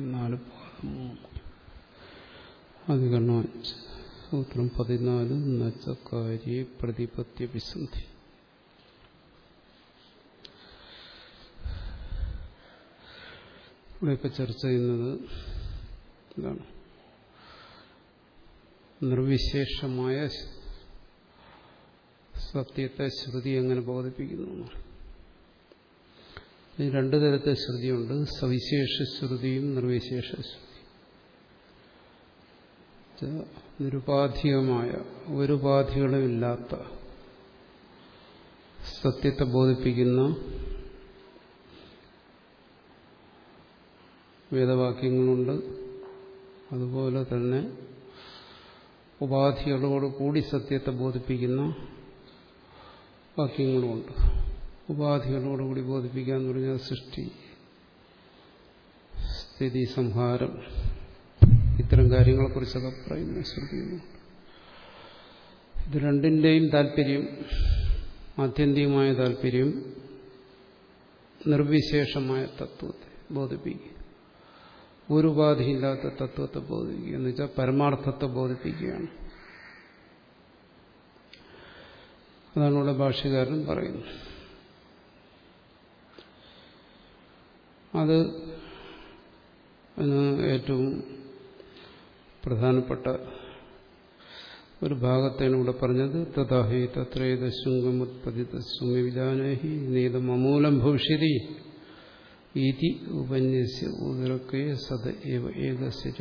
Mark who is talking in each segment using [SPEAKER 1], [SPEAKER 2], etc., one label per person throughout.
[SPEAKER 1] നാല് അധികരണം അഞ്ച് സൂത്രം പതിനാല് നച്ചക്കാരി പ്രതിപത്യ വിസന്ധി. ഇവിടെ ഇപ്പൊ ചർച്ച ചെയ്യുന്നത് എന്താണ് നിർവിശേഷമായ സത്യത്തെ ശ്രുതി എങ്ങനെ ബോധിപ്പിക്കുന്നു ഈ രണ്ടു തരത്തെ ശ്രുതിയുണ്ട്. സവിശേഷ ശ്രുതിയും നിർവിശേഷ ശ്രുതി നിരുപാധികമായ ഒരു ഉപാധികളും ഇല്ലാത്ത സത്യത്തെ ബോധിപ്പിക്കുന്ന വേദവാക്യങ്ങളുണ്ട്. അതുപോലെ തന്നെ ഉപാധികളോട് കൂടി സത്യത്തെ ബോധിപ്പിക്കുന്ന വാക്യങ്ങളുമുണ്ട്. ഉപാധികളോടുകൂടി എന്ന് പറഞ്ഞാൽ സൃഷ്ടി സ്ഥിതി സംഹാരം ഇത്തരം കാര്യങ്ങളെക്കുറിച്ചൊക്കെ പറയുന്ന ശ്രദ്ധിക്കുന്നു ഇത് രണ്ടിന്റെയും താല്പര്യം ആത്യന്തികമായ താല്പര്യം നിർവിശേഷമായ തത്വത്തെ ബോധിപ്പിക്കുക. ഒരു ഉപാധിയില്ലാത്ത തത്വത്തെ ബോധിപ്പിക്കുക എന്ന് വെച്ചാൽ പരമാർത്ഥത്തെ ബോധിപ്പിക്കുകയാണ്. അതാണ് ഇവിടെ ഭാഷ്യകാരൻ പറയുന്നത്. അത് ഏറ്റവും പ്രധാനപ്പെട്ട ഒരു ഭാഗത്താണ് ഇവിടെ പറഞ്ഞത്. തഥാഹി തത്രേത ശൃംഗമുത്പതിത സുമിവിധാനഹി നീതം അമൂലം ഭവിഷ്യതി ഇതി ഉപന്യസ്യ ഉദരക്കേ സത ഏവ ഏകസ്യ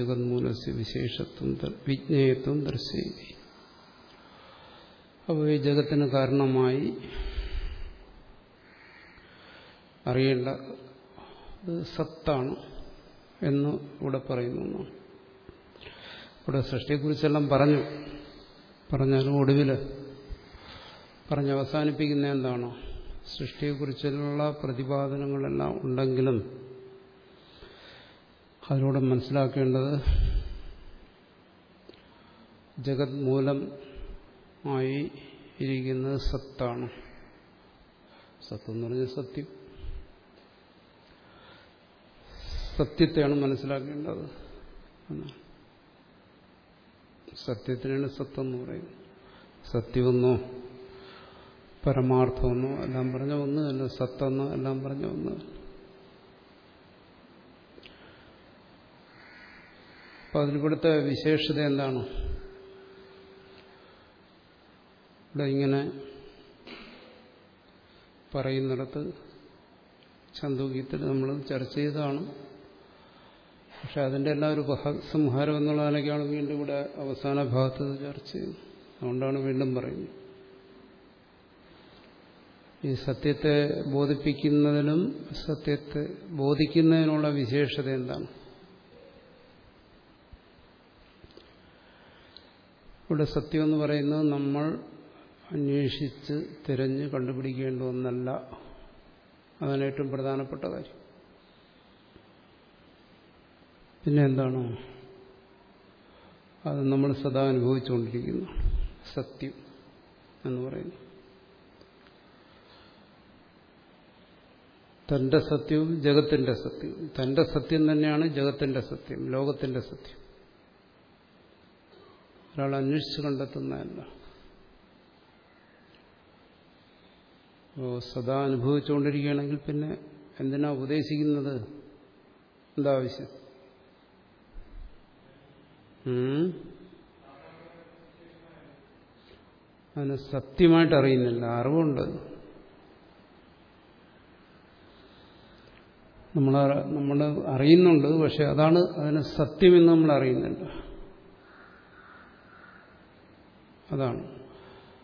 [SPEAKER 1] വിശേഷത്വം വിജ്ഞേയത്വം ദർശയതി. അപ്പോൾ ഈ ജഗത്തിന് കാരണമായി അറിയേണ്ട സത്താണ് എന്ന് ഇവിടെ പറയുന്നു ഇവിടെ സൃഷ്ടിയെക്കുറിച്ചെല്ലാം പറഞ്ഞു. പറഞ്ഞാലും ഒടുവിൽ പറഞ്ഞ് അവസാനിപ്പിക്കുന്ന എന്താണോ? സൃഷ്ടിയെക്കുറിച്ചുള്ള പ്രതിപാദനങ്ങളെല്ലാം ഉണ്ടെങ്കിലും അതിലൂടെ മനസ്സിലാക്കേണ്ടത് ജഗത് മൂലം ആയി ഇരിക്കുന്നത് സത്താണ്. സത്വം എന്ന് പറഞ്ഞ സത്യം. സത്യത്തെയാണ് മനസ്സിലാക്കേണ്ടത്. സത്യത്തിനാണ് സത്തെന്ന് പറയുന്നത്. സത്യമെന്നോ പരമാർത്ഥമെന്നോ എല്ലാം പറഞ്ഞ ഒന്ന് അല്ല സത്തെന്നോ എല്ലാം പറഞ്ഞ ഒന്ന്. അപ്പൊ അതിലിവിടുത്തെ വിശേഷത എന്താണ്? ഇവിടെ ഇങ്ങനെ പറയുന്നിടത്ത് ചന്തുകീത്തിൽ നമ്മൾ ചർച്ച ചെയ്തതാണ്. പക്ഷെ അതിന്റെ എല്ലാം ഒരു സംഹാരം എന്നുള്ള നിലയ്ക്കാണ് വീണ്ടും ഇവിടെ അവസാന ഭാഗത്ത് ചർച്ച ചെയ്യുന്നത് അതുകൊണ്ടാണ് വീണ്ടും പറയുന്നത്. ഈ സത്യത്തെ ബോധിപ്പിക്കുന്നതിനും സത്യത്തെ ബോധിക്കുന്നതിനുള്ള വിശേഷത എന്താണ്? ഇവിടെ സത്യം എന്ന് പറയുന്നത് നമ്മൾ അന്വേഷിച്ച് തിരഞ്ഞ് കണ്ടുപിടിക്കേണ്ട ഒന്നല്ല. അതാണ് ഏറ്റവും പ്രധാനപ്പെട്ട കാര്യം. പിന്നെ എന്താണ്? അത് നമ്മൾ സദാ അനുഭവിച്ചുകൊണ്ടിരിക്കുന്നു. സത്യം എന്ന് പറയുന്നു. തന്റെ സത്യവും ജഗത്തിന്റെ സത്യവും. തന്റെ സത്യം തന്നെയാണ് ജഗത്തിന്റെ സത്യം ലോകത്തിന്റെ സത്യം. ഒരാൾ അന്വേഷിച്ച് കണ്ടെത്തുന്നതല്ല സദാ അനുഭവിച്ചുകൊണ്ടിരിക്കുകയാണെങ്കിൽ പിന്നെ എന്തിനാ ഉപദേശിക്കുന്നത്? എന്താ ആവശ്യം? അതിന് സത്യമായിട്ട് അറിയുന്നില്ല. അറിവുണ്ട്. നമ്മൾ നമ്മൾ അറിയുന്നുണ്ട് പക്ഷെ അതാണ് അതിനെ സത്യമെന്ന് നമ്മൾ അറിയുന്നില്ല. അതാണ്.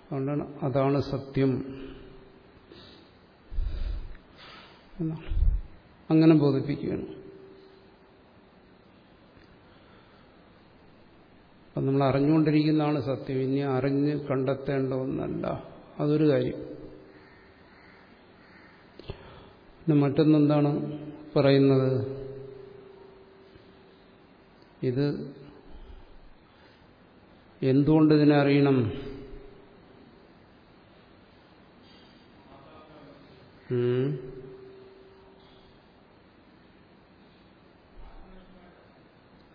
[SPEAKER 1] അതുകൊണ്ടാണ് അതാണ് സത്യം. അങ്ങനെ ബോധിപ്പിക്കുകയാണ്. അപ്പം നമ്മൾ അറിഞ്ഞുകൊണ്ടിരിക്കുന്നതാണ് സത്യം. ഇനി അറിഞ്ഞ് കണ്ടെത്തേണ്ട ഒന്നല്ല. അതൊരു കാര്യം. പിന്നെ മറ്റൊന്നെന്താണ് പറയുന്നത്? ഇത് എന്തുകൊണ്ട് ഇതിനെ അറിയണം?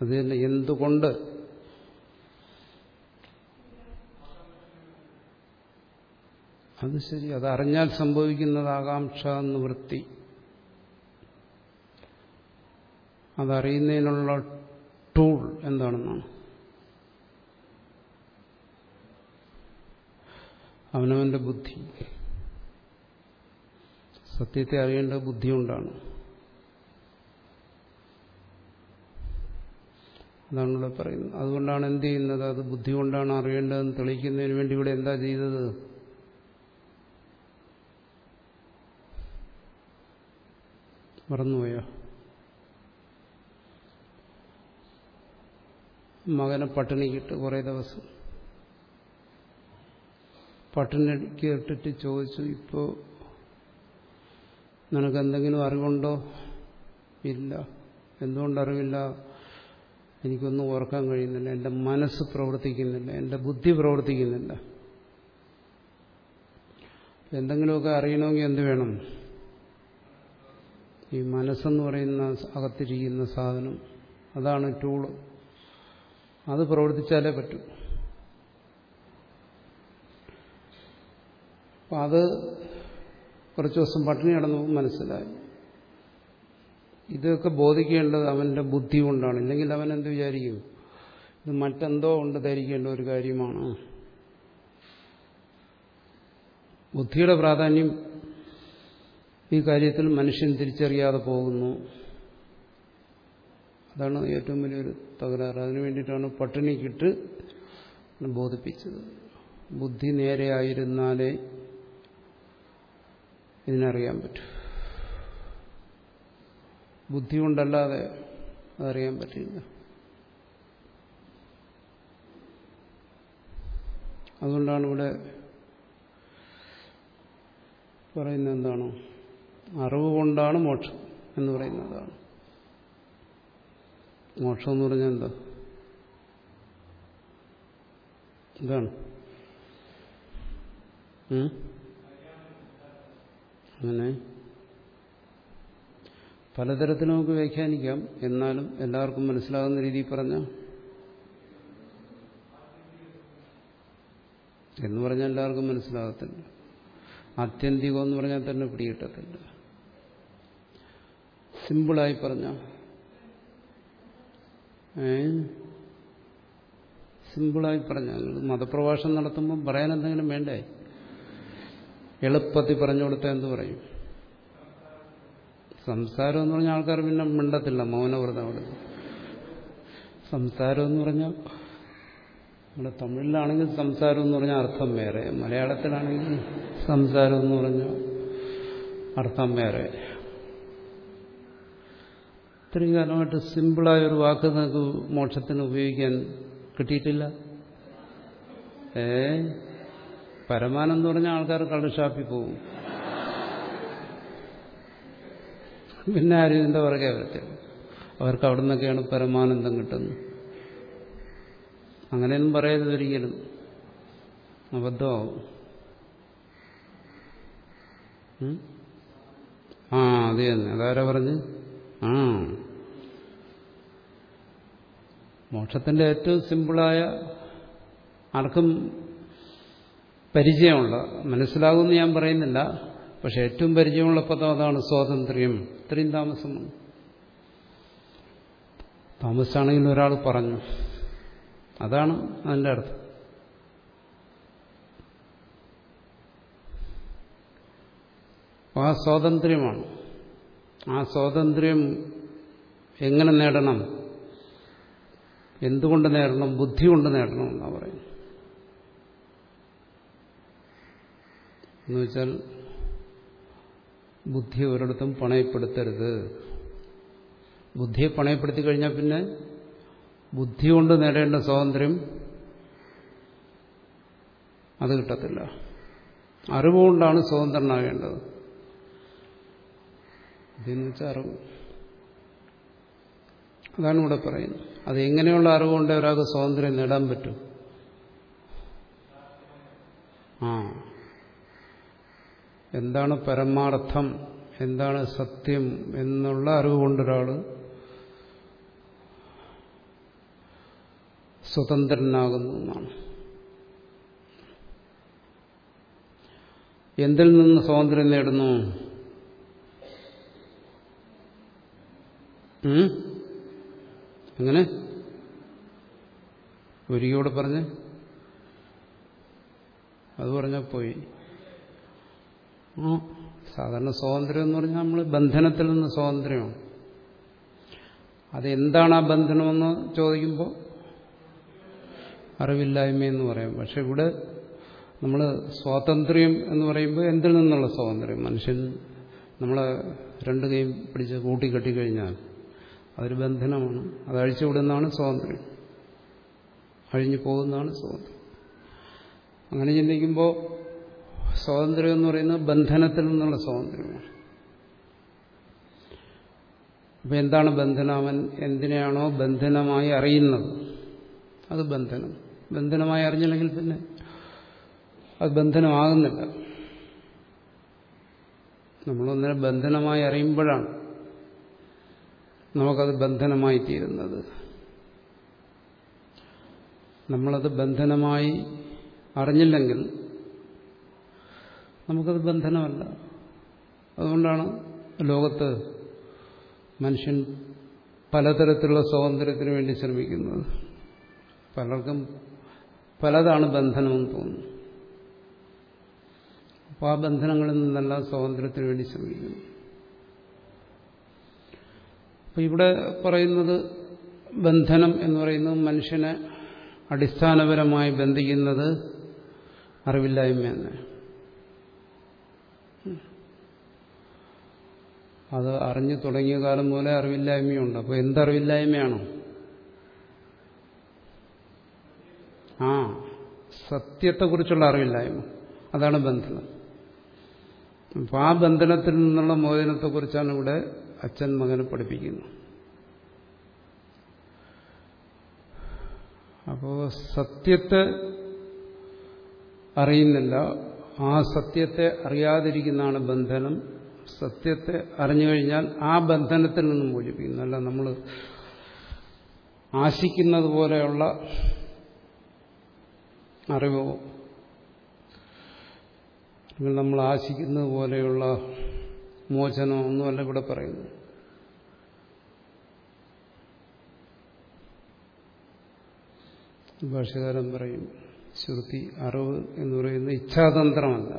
[SPEAKER 1] അത് തന്നെ എന്തുകൊണ്ട്? അത് ശരി. അത് അറിഞ്ഞാൽ സംഭവിക്കുന്നത് ആകാംക്ഷ നിവൃത്തി അതറിയുന്നതിനുള്ള ടൂൾ എന്താണെന്നാണ്? അവനവന്റെ ബുദ്ധി. സത്യത്തെ അറിയേണ്ട ബുദ്ധി കൊണ്ടാണ്. അതാണ് ഇവിടെ പറയുന്നത്. അതുകൊണ്ടാണ് എന്ത് ചെയ്യുന്നത്? അത് ബുദ്ധി കൊണ്ടാണ് അറിയേണ്ടതെന്ന് തെളിയിക്കുന്നതിന് വേണ്ടി ഇവിടെ എന്താ ചെയ്തത്? മറന്നുപോയോ? മകനെ പട്ടിണിക്കിട്ട് കുറേ ദിവസം. പട്ടിണിക്ക് ഇട്ടിട്ട് ചോദിച്ചു ഇപ്പോ നിനക്ക് എന്തെങ്കിലും അറിവുണ്ടോ? ഇല്ല. എന്തുകൊണ്ടറിവില്ല എനിക്കൊന്നും ഓർക്കാൻ കഴിയുന്നില്ല. എന്റെ മനസ്സ് പ്രവർത്തിക്കുന്നില്ല. എന്റെ ബുദ്ധി പ്രവർത്തിക്കുന്നില്ല. എന്തെങ്കിലുമൊക്കെ അറിയണമെങ്കിൽ എന്ത് വേണം? ഈ മനസ്സെന്ന് പറയുന്ന അകത്തിരിക്കുന്ന സാധനം. അതാണ് ടൂൾ അത് പ്രവർത്തിച്ചാലേ പറ്റൂ. അപ്പം അത് കുറച്ച് ദിവസം പട്ടിണി കിടന്നു മനസ്സിലായി. ഇതൊക്കെ ബോധിക്കേണ്ടത് അവന്റെ ബുദ്ധി കൊണ്ടാണ്. ഇല്ലെങ്കിൽ അവൻ എന്ത് വിചാരിക്കും? ഇത് മറ്റെന്തോ കൊണ്ട് ധരിക്കേണ്ട ഒരു കാര്യമാണ്. ബുദ്ധിയുടെ പ്രാധാന്യം ഈ കാര്യത്തിൽ മനുഷ്യൻ തിരിച്ചറിയാതെ പോകുന്നു. അതാണ് ഏറ്റവും വലിയൊരു തകരാറ്. അതിനു വേണ്ടിയിട്ടാണ് പട്ടിണിക്കിട്ട് ബോധിപ്പിച്ചത്. ബുദ്ധി നേരെയായിരുന്നാലേ ഇതിനറിയാൻ പറ്റൂ. ബുദ്ധി കൊണ്ടല്ലാതെ അതറിയാൻ പറ്റില്ല. അതുകൊണ്ടാണ് ഇവിടെ പറയുന്നത് എന്താണ്? അറിവ് കൊണ്ടാണ് മോക്ഷം എന്ന് പറയുന്നതാണ് മോക്ഷം എന്ന് പറഞ്ഞാൽ എന്താ? എന്താണ് അങ്ങനെ. പലതരത്തിൽ നമുക്ക് വ്യാഖ്യാനിക്കാം. എന്നാലും എല്ലാവർക്കും മനസ്സിലാകുന്ന രീതിയിൽ പറഞ്ഞ? എന്ന് പറഞ്ഞാൽ എല്ലാവർക്കും മനസ്സിലാകത്തില്ല. ആത്യന്തികം എന്ന് പറഞ്ഞാൽ തന്നെ പിടികിട്ടത്തില്ല. സിമ്പിളായി പറഞ്ഞ. സിമ്പിളായി പറഞ്ഞ. മതപ്രഭാഷണം നടത്തുമ്പോൾ പറയാൻ എന്തെങ്കിലും വേണ്ടേ? എളുപ്പത്തിൽ പറഞ്ഞു കൊടുത്താൽ എന്ത് പറയും? സംസാരം എന്ന് പറഞ്ഞാൽ ആൾക്കാർ പിന്നെ മിണ്ടത്തില്ല മൗനവ്രതം അവിടെ. സംസാരം എന്ന് പറഞ്ഞാൽ നമ്മുടെ തമിഴിലാണെങ്കിൽ സംസാരം എന്ന് പറഞ്ഞാൽ അർത്ഥം വേറെ മലയാളത്തിലാണെങ്കിൽ സംസാരം എന്ന് പറഞ്ഞാൽ അർത്ഥം വേറെ. ഇത്രയും കാലമായിട്ട് സിമ്പിളായ ഒരു വാക്ക് നിങ്ങൾക്ക് മോക്ഷത്തിന് ഉപയോഗിക്കാൻ കിട്ടിയിട്ടില്ല. ഏ? പരമാനം എന്ന് പറഞ്ഞാൽ ആൾക്കാർ കള്ളുഷാപ്പിൽ പോകും. പിന്നെ ആരും ഇതിന്റെ പുറകെ അവർക്ക് അവർക്ക് അവിടെ നിന്നൊക്കെയാണ് പരമാനന്ദം കിട്ടുന്നത്. അങ്ങനെയൊന്നും പറയരുത് ഒരിക്കലും അബദ്ധമാവും ആ അത് തന്നെ അതാരാ പറഞ്ഞ്? മോക്ഷത്തിന്റെ ഏറ്റവും സിമ്പിളായ ആർക്കും പരിചയമുള്ള മനസ്സിലാകുമെന്ന് ഞാൻ പറയുന്നില്ല പക്ഷെ ഏറ്റവും പരിചയമുള്ള പദം അതാണ് സ്വാതന്ത്ര്യം. ഇത്രയും താമസം. താമസിച്ചാണെങ്കിൽ ഒരാൾ പറഞ്ഞു. അതാണ് അതിന്റെ അർത്ഥം. ആ സ്വാതന്ത്ര്യമാണ്. ആ സ്വാതന്ത്ര്യം എങ്ങനെ നേടണം? എന്തുകൊണ്ട് നേടണം? ബുദ്ധി കൊണ്ട് നേടണം എന്നാണ് പറയുന്നത്. എന്നുവെച്ചാൽ ബുദ്ധി ഒരിടത്തും പണയപ്പെടുത്തരുത്. ബുദ്ധിയെ പണയപ്പെടുത്തി കഴിഞ്ഞാൽ പിന്നെ ബുദ്ധി കൊണ്ട് നേടേണ്ട സ്വാതന്ത്ര്യം അത് കിട്ടത്തില്ല. അറിവുകൊണ്ടാണ് സ്വതന്ത്രനാകേണ്ടത്. ഇതെന്ന് വെച്ചാൽ അറിവ്? അതാണ് ഇവിടെ പറയുന്നത്. അത് എങ്ങനെയുള്ള അറിവുകൊണ്ട് ഒരാൾക്ക് സ്വാതന്ത്ര്യം നേടാൻ പറ്റും? ആ. എന്താണ് പരമാർത്ഥം? എന്താണ് സത്യം എന്നുള്ള അറിവ് കൊണ്ടൊരാൾ സ്വതന്ത്രനാകുന്നു എന്നാണ്. എന്തിൽ നിന്ന് സ്വാതന്ത്ര്യം നേടുന്നു? എങ്ങനെ? ഒരിക്കോട് പറഞ്ഞ്. അത് പറഞ്ഞാൽ പോയി. സാധാരണ സ്വാതന്ത്ര്യം എന്ന് പറഞ്ഞാൽ നമ്മൾ ബന്ധനത്തിൽ നിന്ന് സ്വാതന്ത്ര്യമാണ്. അതെന്താണ് ആ ബന്ധനമെന്ന് ചോദിക്കുമ്പോൾ അറിവില്ലായ്മ എന്ന് പറയാം. പക്ഷെ ഇവിടെ നമ്മൾ സ്വാതന്ത്ര്യം എന്ന് പറയുമ്പോൾ എന്തിൽ നിന്നുള്ള സ്വാതന്ത്ര്യം? മനുഷ്യൻ നമ്മളെ രണ്ട് കൈയും പിടിച്ച് കൂട്ടിക്കെട്ടിക്കഴിഞ്ഞാൽ അതൊരു ബന്ധനമാണ്. അത് അഴിച്ചുവിടുന്നതാണ് സ്വാതന്ത്ര്യം. അഴിഞ്ഞു പോകുന്നതാണ് സ്വാതന്ത്ര്യം. അങ്ങനെ ചിന്തിക്കുമ്പോൾ സ്വാതന്ത്ര്യം എന്ന് പറയുന്നത് ബന്ധനത്തിൽ നിന്നുള്ള സ്വാതന്ത്ര്യമാണ്. അപ്പം എന്താണ് ബന്ധനം അവൻ എന്തിനെയാണോ ബന്ധനമായി അറിയുന്നത്? അത് ബന്ധനം. ബന്ധനമായി അറിഞ്ഞില്ലെങ്കിൽ പിന്നെ അത് ബന്ധനമാകുന്നില്ല. നമ്മളൊന്നിനെ ബന്ധനമായി അറിയുമ്പോഴാണ് നമുക്കത് ബന്ധനമായി തീരുന്നത്. നമ്മളത് ബന്ധനമായി അറിഞ്ഞില്ലെങ്കിൽ നമുക്കത് ബന്ധനമല്ല. അതുകൊണ്ടാണ് ലോകത്ത് മനുഷ്യൻ പലതരത്തിലുള്ള സ്വാതന്ത്ര്യത്തിന് വേണ്ടി ശ്രമിക്കുന്നത്. പലർക്കും പലതാണ് ബന്ധനമെന്ന് തോന്നുന്നു. അപ്പോൾ ആ ബന്ധനങ്ങളിൽ നിന്നെല്ലാം സ്വാതന്ത്ര്യത്തിന് വേണ്ടി ശ്രമിക്കുന്നു. അപ്പോൾ ഇവിടെ പറയുന്നത് ബന്ധനം എന്ന് പറയുന്നത് മനുഷ്യനെ അടിസ്ഥാനപരമായി ബന്ധിക്കുന്നത് അറിവില്ലായ്മ തന്നെ അത് അറിഞ്ഞു തുടങ്ങിയ കാലം പോലെ അറിവില്ലായ്മയുണ്ട്. അപ്പോൾ എന്തറിവില്ലായ്മയാണോ? ആ സത്യത്തെക്കുറിച്ചുള്ള അറിവില്ലായ്മ. അതാണ് ബന്ധനം. അപ്പോൾ ആ ബന്ധനത്തിൽ നിന്നുള്ള മോചനത്തെക്കുറിച്ചാണ് ഇവിടെ അച്ഛൻ മകനെ പഠിപ്പിക്കുന്നു. അപ്പോ സത്യത്തെ അറിയുന്നില്ല. ആ സത്യത്തെ അറിയാതിരിക്കുന്നതാണ് ബന്ധനം. സത്യത്തെ അറിഞ്ഞു കഴിഞ്ഞാൽ ആ ബന്ധനത്തിൽ നിന്നും മോചിപ്പിക്കുന്നു അല്ല നമ്മൾ ആശിക്കുന്നത് പോലെയുള്ള അറിവോ? അല്ലെങ്കിൽ നമ്മൾ ആശിക്കുന്നത് പോലെയുള്ള മോചനമോ ഒന്നുമല്ല ഇവിടെ പറയുന്നു ഭാഷകാരം പറയും ശ്രുതി അറിവ് എന്ന് പറയുന്നത് ഇച്ഛാതന്ത്രമല്ല.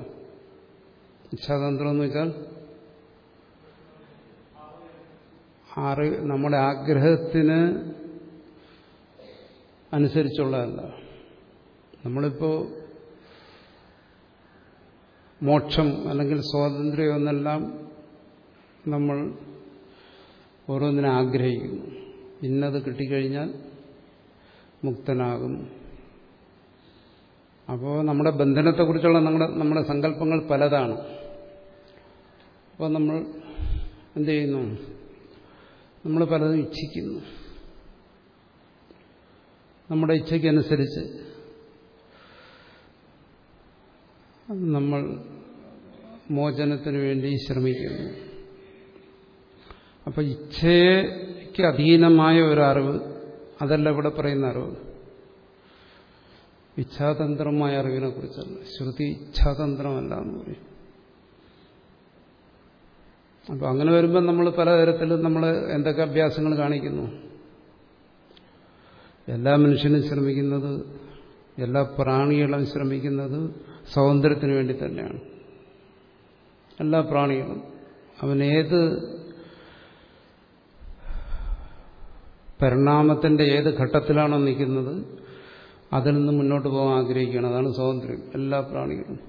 [SPEAKER 1] ഇച്ഛാതന്ത്രം എന്ന് വെച്ചാൽ അറിവ് നമ്മുടെ ആഗ്രഹത്തിന് അനുസരിച്ചുള്ളതല്ല. നമ്മളിപ്പോ മോക്ഷം അല്ലെങ്കിൽ സ്വാതന്ത്ര്യം എന്നെല്ലാം നമ്മൾ ഓരോന്നിനെ ആഗ്രഹിക്കുന്നു ഇന്നത് കിട്ടിക്കഴിഞ്ഞാൽ മുക്തനാകും. അപ്പോൾ നമ്മുടെ ബന്ധനത്തെക്കുറിച്ചുള്ള നമ്മുടെ നമ്മുടെ സങ്കല്പങ്ങൾ പലതാണ്. അപ്പോൾ നമ്മൾ എന്ത് ചെയ്യുന്നു നമ്മൾ പലതും ഇച്ഛിക്കുന്നു. നമ്മുടെ ഇച്ഛയ്ക്കനുസരിച്ച് നമ്മൾ മോചനത്തിന് വേണ്ടി ശ്രമിക്കുന്നു. അപ്പം ഇച്ഛയ്ക്ക് അധീനമായ ഒരറിവ് അതല്ല ഇവിടെ പറയുന്ന അറിവ്. ഇച്ഛാതന്ത്രമായ അറിവിനെ കുറിച്ചല്ല. ശ്രുതി ഇച്ഛാതന്ത്രമല്ല എന്ന് പറയും. അപ്പം അങ്ങനെ വരുമ്പോൾ നമ്മൾ പലതരത്തിൽ നമ്മൾ എന്തൊക്കെ അഭ്യാസങ്ങൾ കാണിക്കുന്നു? എല്ലാ മനുഷ്യനും ശ്രമിക്കുന്നത് എല്ലാ പ്രാണികളും ശ്രമിക്കുന്നത് സ്വാതന്ത്ര്യത്തിന് വേണ്ടി തന്നെയാണ്. എല്ലാ പ്രാണികളും. അവൻ ഏത് പരിണാമത്തിന്റെ ഏത് ഘട്ടത്തിലാണോ നിൽക്കുന്നത്? അതിൽ നിന്ന് മുന്നോട്ട് പോകാൻ ആഗ്രഹിക്കുകയാണ്. അതാണ് സ്വാതന്ത്ര്യം. എല്ലാ പ്രാണികളും.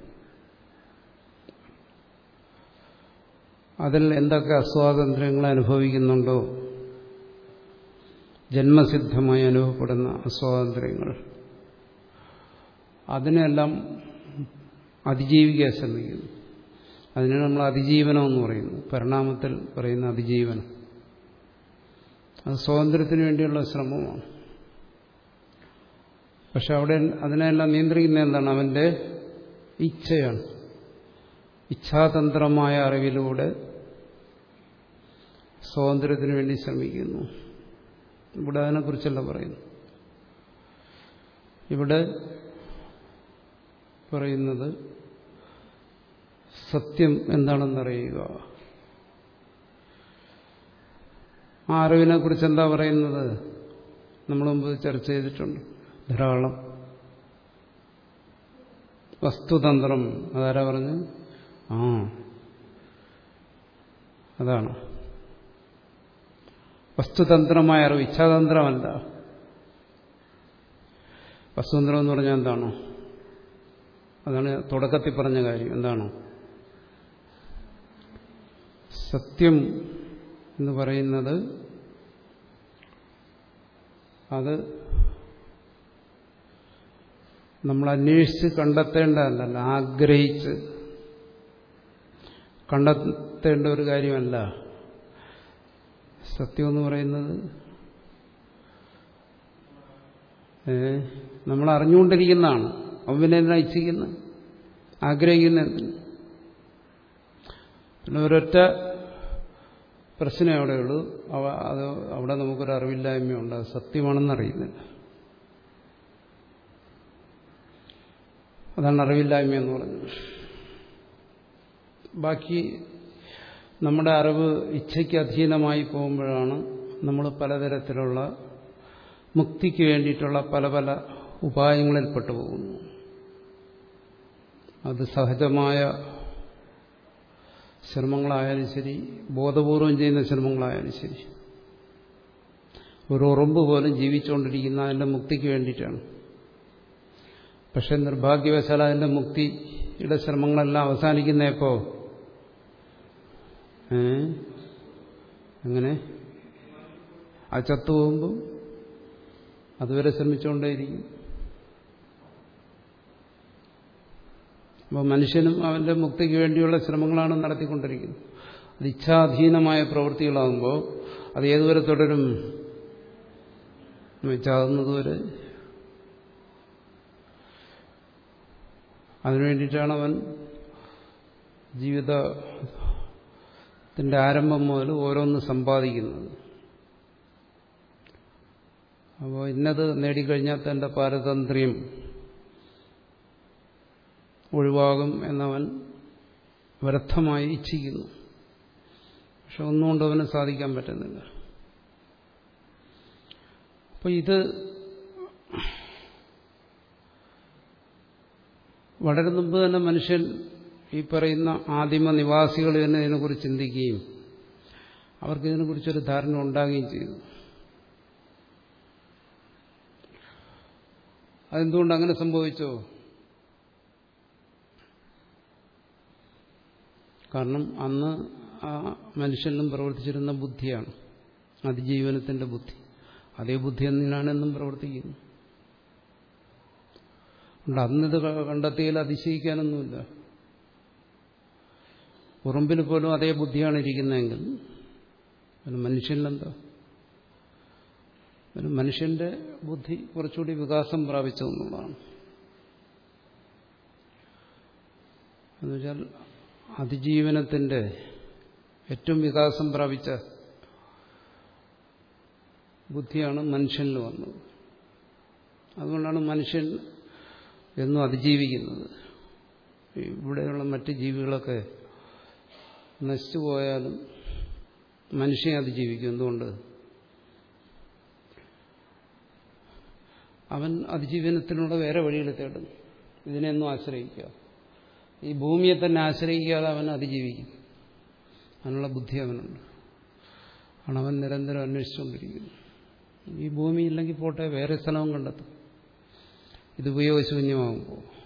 [SPEAKER 1] അതിൽ എന്തൊക്കെ അസ്വാതന്ത്ര്യങ്ങൾ അനുഭവിക്കുന്നുണ്ടോ? ജന്മസിദ്ധമായി അനുഭവപ്പെടുന്ന അസ്വാതന്ത്ര്യങ്ങൾ. അതിനെല്ലാം അതിജീവിക്കാൻ ശ്രമിക്കുന്നു. അതിനെ നമ്മൾ അതിജീവനം എന്ന് പറയുന്നു. പരിണാമത്തിൽ പറയുന്ന അതിജീവനം. അത് സ്വാതന്ത്ര്യത്തിന് വേണ്ടിയുള്ള ശ്രമമാണ്. പക്ഷെ അവിടെ അതിനെല്ലാം നിയന്ത്രിക്കുന്ന എന്താണ്? അവന്റെ ഇച്ഛയാണ്. ഇച്ഛാതന്ത്രമായ അറിവിലൂടെ സ്വാതന്ത്ര്യത്തിന് വേണ്ടി ശ്രമിക്കുന്നു. ഇവിടെ അതിനെക്കുറിച്ചല്ല പറയുന്നു ഇവിടെ പറയുന്നത് സത്യം എന്താണെന്നറിയുക. ആ അറിവിനെ കുറിച്ച് എന്താ പറയുന്നത്? നമ്മൾ മുമ്പ് ചർച്ച ചെയ്തിട്ടുണ്ട്. ധാരാളം. വസ്തുതന്ത്രം. അതാരാ പറഞ്ഞു ആ. അതാണ്. വസ്തുതന്ത്രമായ അറിവ്. ഇച്ഛാതന്ത്രമല്ല. വസ്തുതന്ത്രം എന്ന് പറഞ്ഞാൽ എന്താണോ? അതാണ് തുടക്കത്തിൽ പറഞ്ഞ കാര്യം. എന്താണോ? സത്യം എന്ന് പറയുന്നത് അത് നമ്മൾ അന്വേഷിച്ച് കണ്ടെത്തേണ്ടതല്ല ആഗ്രഹിച്ച്. കണ്ടെത്തേണ്ട ഒരു കാര്യമല്ല. സത്യം എന്ന് പറയുന്നത് നമ്മൾ അറിഞ്ഞുകൊണ്ടിരിക്കുന്നതാണ് എന്തിനാ ഇച്ഛിക്കുന്നത് ആഗ്രഹിക്കുന്ന ഒരൊറ്റ പ്രശ്നമേ അവിടെയുള്ളൂ. അവ അത് അവിടെ നമുക്കൊരു അറിവില്ലായ്മയുണ്ട് അത് സത്യമാണെന്നറിയുന്നില്ല. അതാണ് അറിവില്ലായ്മ എന്ന് പറഞ്ഞത്. ബാക്കി നമ്മുടെ അറിവ് ഇച്ഛയ്ക്ക് അധീനമായി പോകുമ്പോഴാണ് നമ്മൾ പലതരത്തിലുള്ള മുക്തിക്ക് വേണ്ടിയിട്ടുള്ള പല പല ഉപായങ്ങളിൽപ്പെട്ടു പോകുന്നു അത് സഹജമായ ശ്രമങ്ങളായാലും ശരി ബോധപൂർവം ചെയ്യുന്ന ശ്രമങ്ങളായാലും ശരി. ഒരു ഉറമ്പ് പോലും ജീവിച്ചുകൊണ്ടിരിക്കുന്ന അതിന്റെ മുക്തിക്ക് വേണ്ടിയിട്ടാണ്. പക്ഷെ നിർഭാഗ്യവശാൽ അതിന്റെ മുക്തിയുടെ ശ്രമങ്ങളെല്ലാം അവസാനിക്കുന്നേപ്പോ? അങ്ങനെ ആ ചത്തുപോകുമ്പോൾ അതുവരെ ശ്രമിച്ചുകൊണ്ടേയിരിക്കും. അപ്പോൾ മനുഷ്യനും അവന്റെ മുക്തിക്ക് വേണ്ടിയുള്ള ശ്രമങ്ങളാണ് നടത്തിക്കൊണ്ടിരിക്കുന്നത്. അത് ഇച്ഛാധീനമായ പ്രവൃത്തികളാകുമ്പോൾ അത് ഏതുവരെ തുടരും? ചാകുന്നതുവരെ അതിനുവേണ്ടിയിട്ടാണ് അവൻ ജീവിതത്തിന്റെ ആരംഭം മുതൽ ഓരോന്ന് സമ്പാദിക്കുന്നത്. അപ്പോൾ ഇന്നത് നേടിക്കഴിഞ്ഞാൽ തന്റെ പാരതന്ത്ര്യം ഒഴിവാകും എന്നവൻ വ്യർത്ഥമായി ഇച്ഛിക്കുന്നു. പക്ഷെ ഒന്നുകൊണ്ട് അവന് സാധിക്കാൻ പറ്റുന്നില്ല. അപ്പോൾ ഇത് വളരെ മുമ്പ് തന്നെ മനുഷ്യൻ ഈ പറയുന്ന ആദിമ നിവാസികൾ തന്നെ ഇതിനെക്കുറിച്ച് ചിന്തിക്കുകയും അവർക്ക് ഇതിനെക്കുറിച്ചൊരു ധാരണ ഉണ്ടാകുകയും ചെയ്തു. അതെന്തുകൊണ്ട് അങ്ങനെ സംഭവിച്ചോ? കാരണം അന്ന് ആ മനുഷ്യനിലും പ്രവർത്തിച്ചിരുന്ന ബുദ്ധിയാണ്. അതിജീവനത്തിന്റെ ബുദ്ധി. അതേ ബുദ്ധി എന്നിനാണ് എന്നും പ്രവർത്തിക്കുന്നത് അതുകൊണ്ട് അന്നിത് കണ്ടെത്തിയാൽ അതിശയിക്കാനൊന്നുമില്ല. ഉറുമ്പിൽ പോലും അതേ ബുദ്ധിയാണ് ഇരിക്കുന്നതെങ്കിൽ മനുഷ്യനിലെന്താ? ഒരു മനുഷ്യന്റെ ബുദ്ധി കുറച്ചുകൂടി വികാസം പ്രാപിച്ചതെന്നുള്ളതാണ്. എന്നുവെച്ചാൽ അതിജീവനത്തിന്റെ ഏറ്റവും വികാസം പ്രാപിച്ച ബുദ്ധിയാണ് മനുഷ്യനിൽ വന്നത്. അതുകൊണ്ടാണ് മനുഷ്യൻ എന്നും അതിജീവിക്കുന്നത്. ഇവിടെയുള്ള മറ്റ് ജീവികളൊക്കെ നശിച്ചു പോയാലും മനുഷ്യൻ അതിജീവിക്കും. എന്തുകൊണ്ട്? അവൻ അതിജീവനത്തിനുള്ള വേറെ വഴികൾ തേടും ഇതിനെയൊന്നും ആശ്രയിക്കുക. ഈ ഭൂമിയെ തന്നെ ആശ്രയിക്കാതെ അവൻ അതിജീവിക്കും. അതിനുള്ള ബുദ്ധി അവനുണ്ട്. അവൻ നിരന്തരം അന്വേഷിച്ചുകൊണ്ടിരിക്കുന്നു ഈ ഭൂമി ഇല്ലെങ്കിൽ പോട്ടെ വേറെ സ്ഥലവും കണ്ടെത്തും. ഇത് ഉപയോഗശൂന്യമാകുമ്പോൾ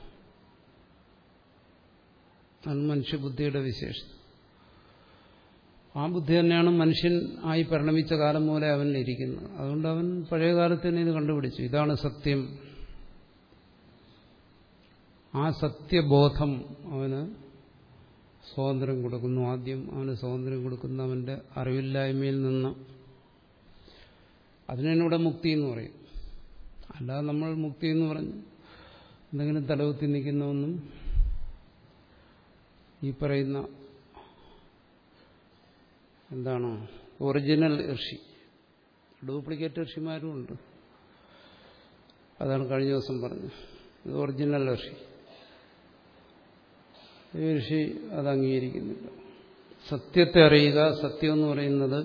[SPEAKER 1] അത് മനുഷ്യബുദ്ധിയുടെ വിശേഷം ആ ബുദ്ധി തന്നെയാണ് മനുഷ്യൻ ആയി പരിണമിച്ച കാലം മൂലം അവനിലിരിക്കുന്നത് അതുകൊണ്ട് അവൻ പഴയ കാലത്ത് തന്നെ ഇത് കണ്ടുപിടിച്ചു. ഇതാണ് സത്യം. ആ സത്യബോധം അവന് സ്വാതന്ത്ര്യം കൊടുക്കുന്നു. ആദ്യം അവന് സ്വാതന്ത്ര്യം കൊടുക്കുന്ന അവന്റെ അറിവില്ലായ്മയിൽ നിന്ന്. അതിനൂടെ മുക്തി എന്ന് പറയും. അല്ലാതെ നമ്മൾ മുക്തി എന്ന് പറഞ്ഞ്. എന്തെങ്കിലും തലകുത്തി നിൽക്കുന്നൊന്നും ഈ പറയുന്ന എന്താണ്? ഒറിജിനൽ ഋഷി. ഡ്യൂപ്ലിക്കേറ്റ് ഋഷിമാരും ഉണ്ട്. അതാണ് കഴിഞ്ഞ ദിവസം പറഞ്ഞത്. ഇത് ഒറിജിനൽ ഋഷി. ഈ ഋഷി അത് അംഗീകരിക്കുന്നില്ല സത്യത്തെ അറിയുക സത്യം എന്ന് പറയുന്നത്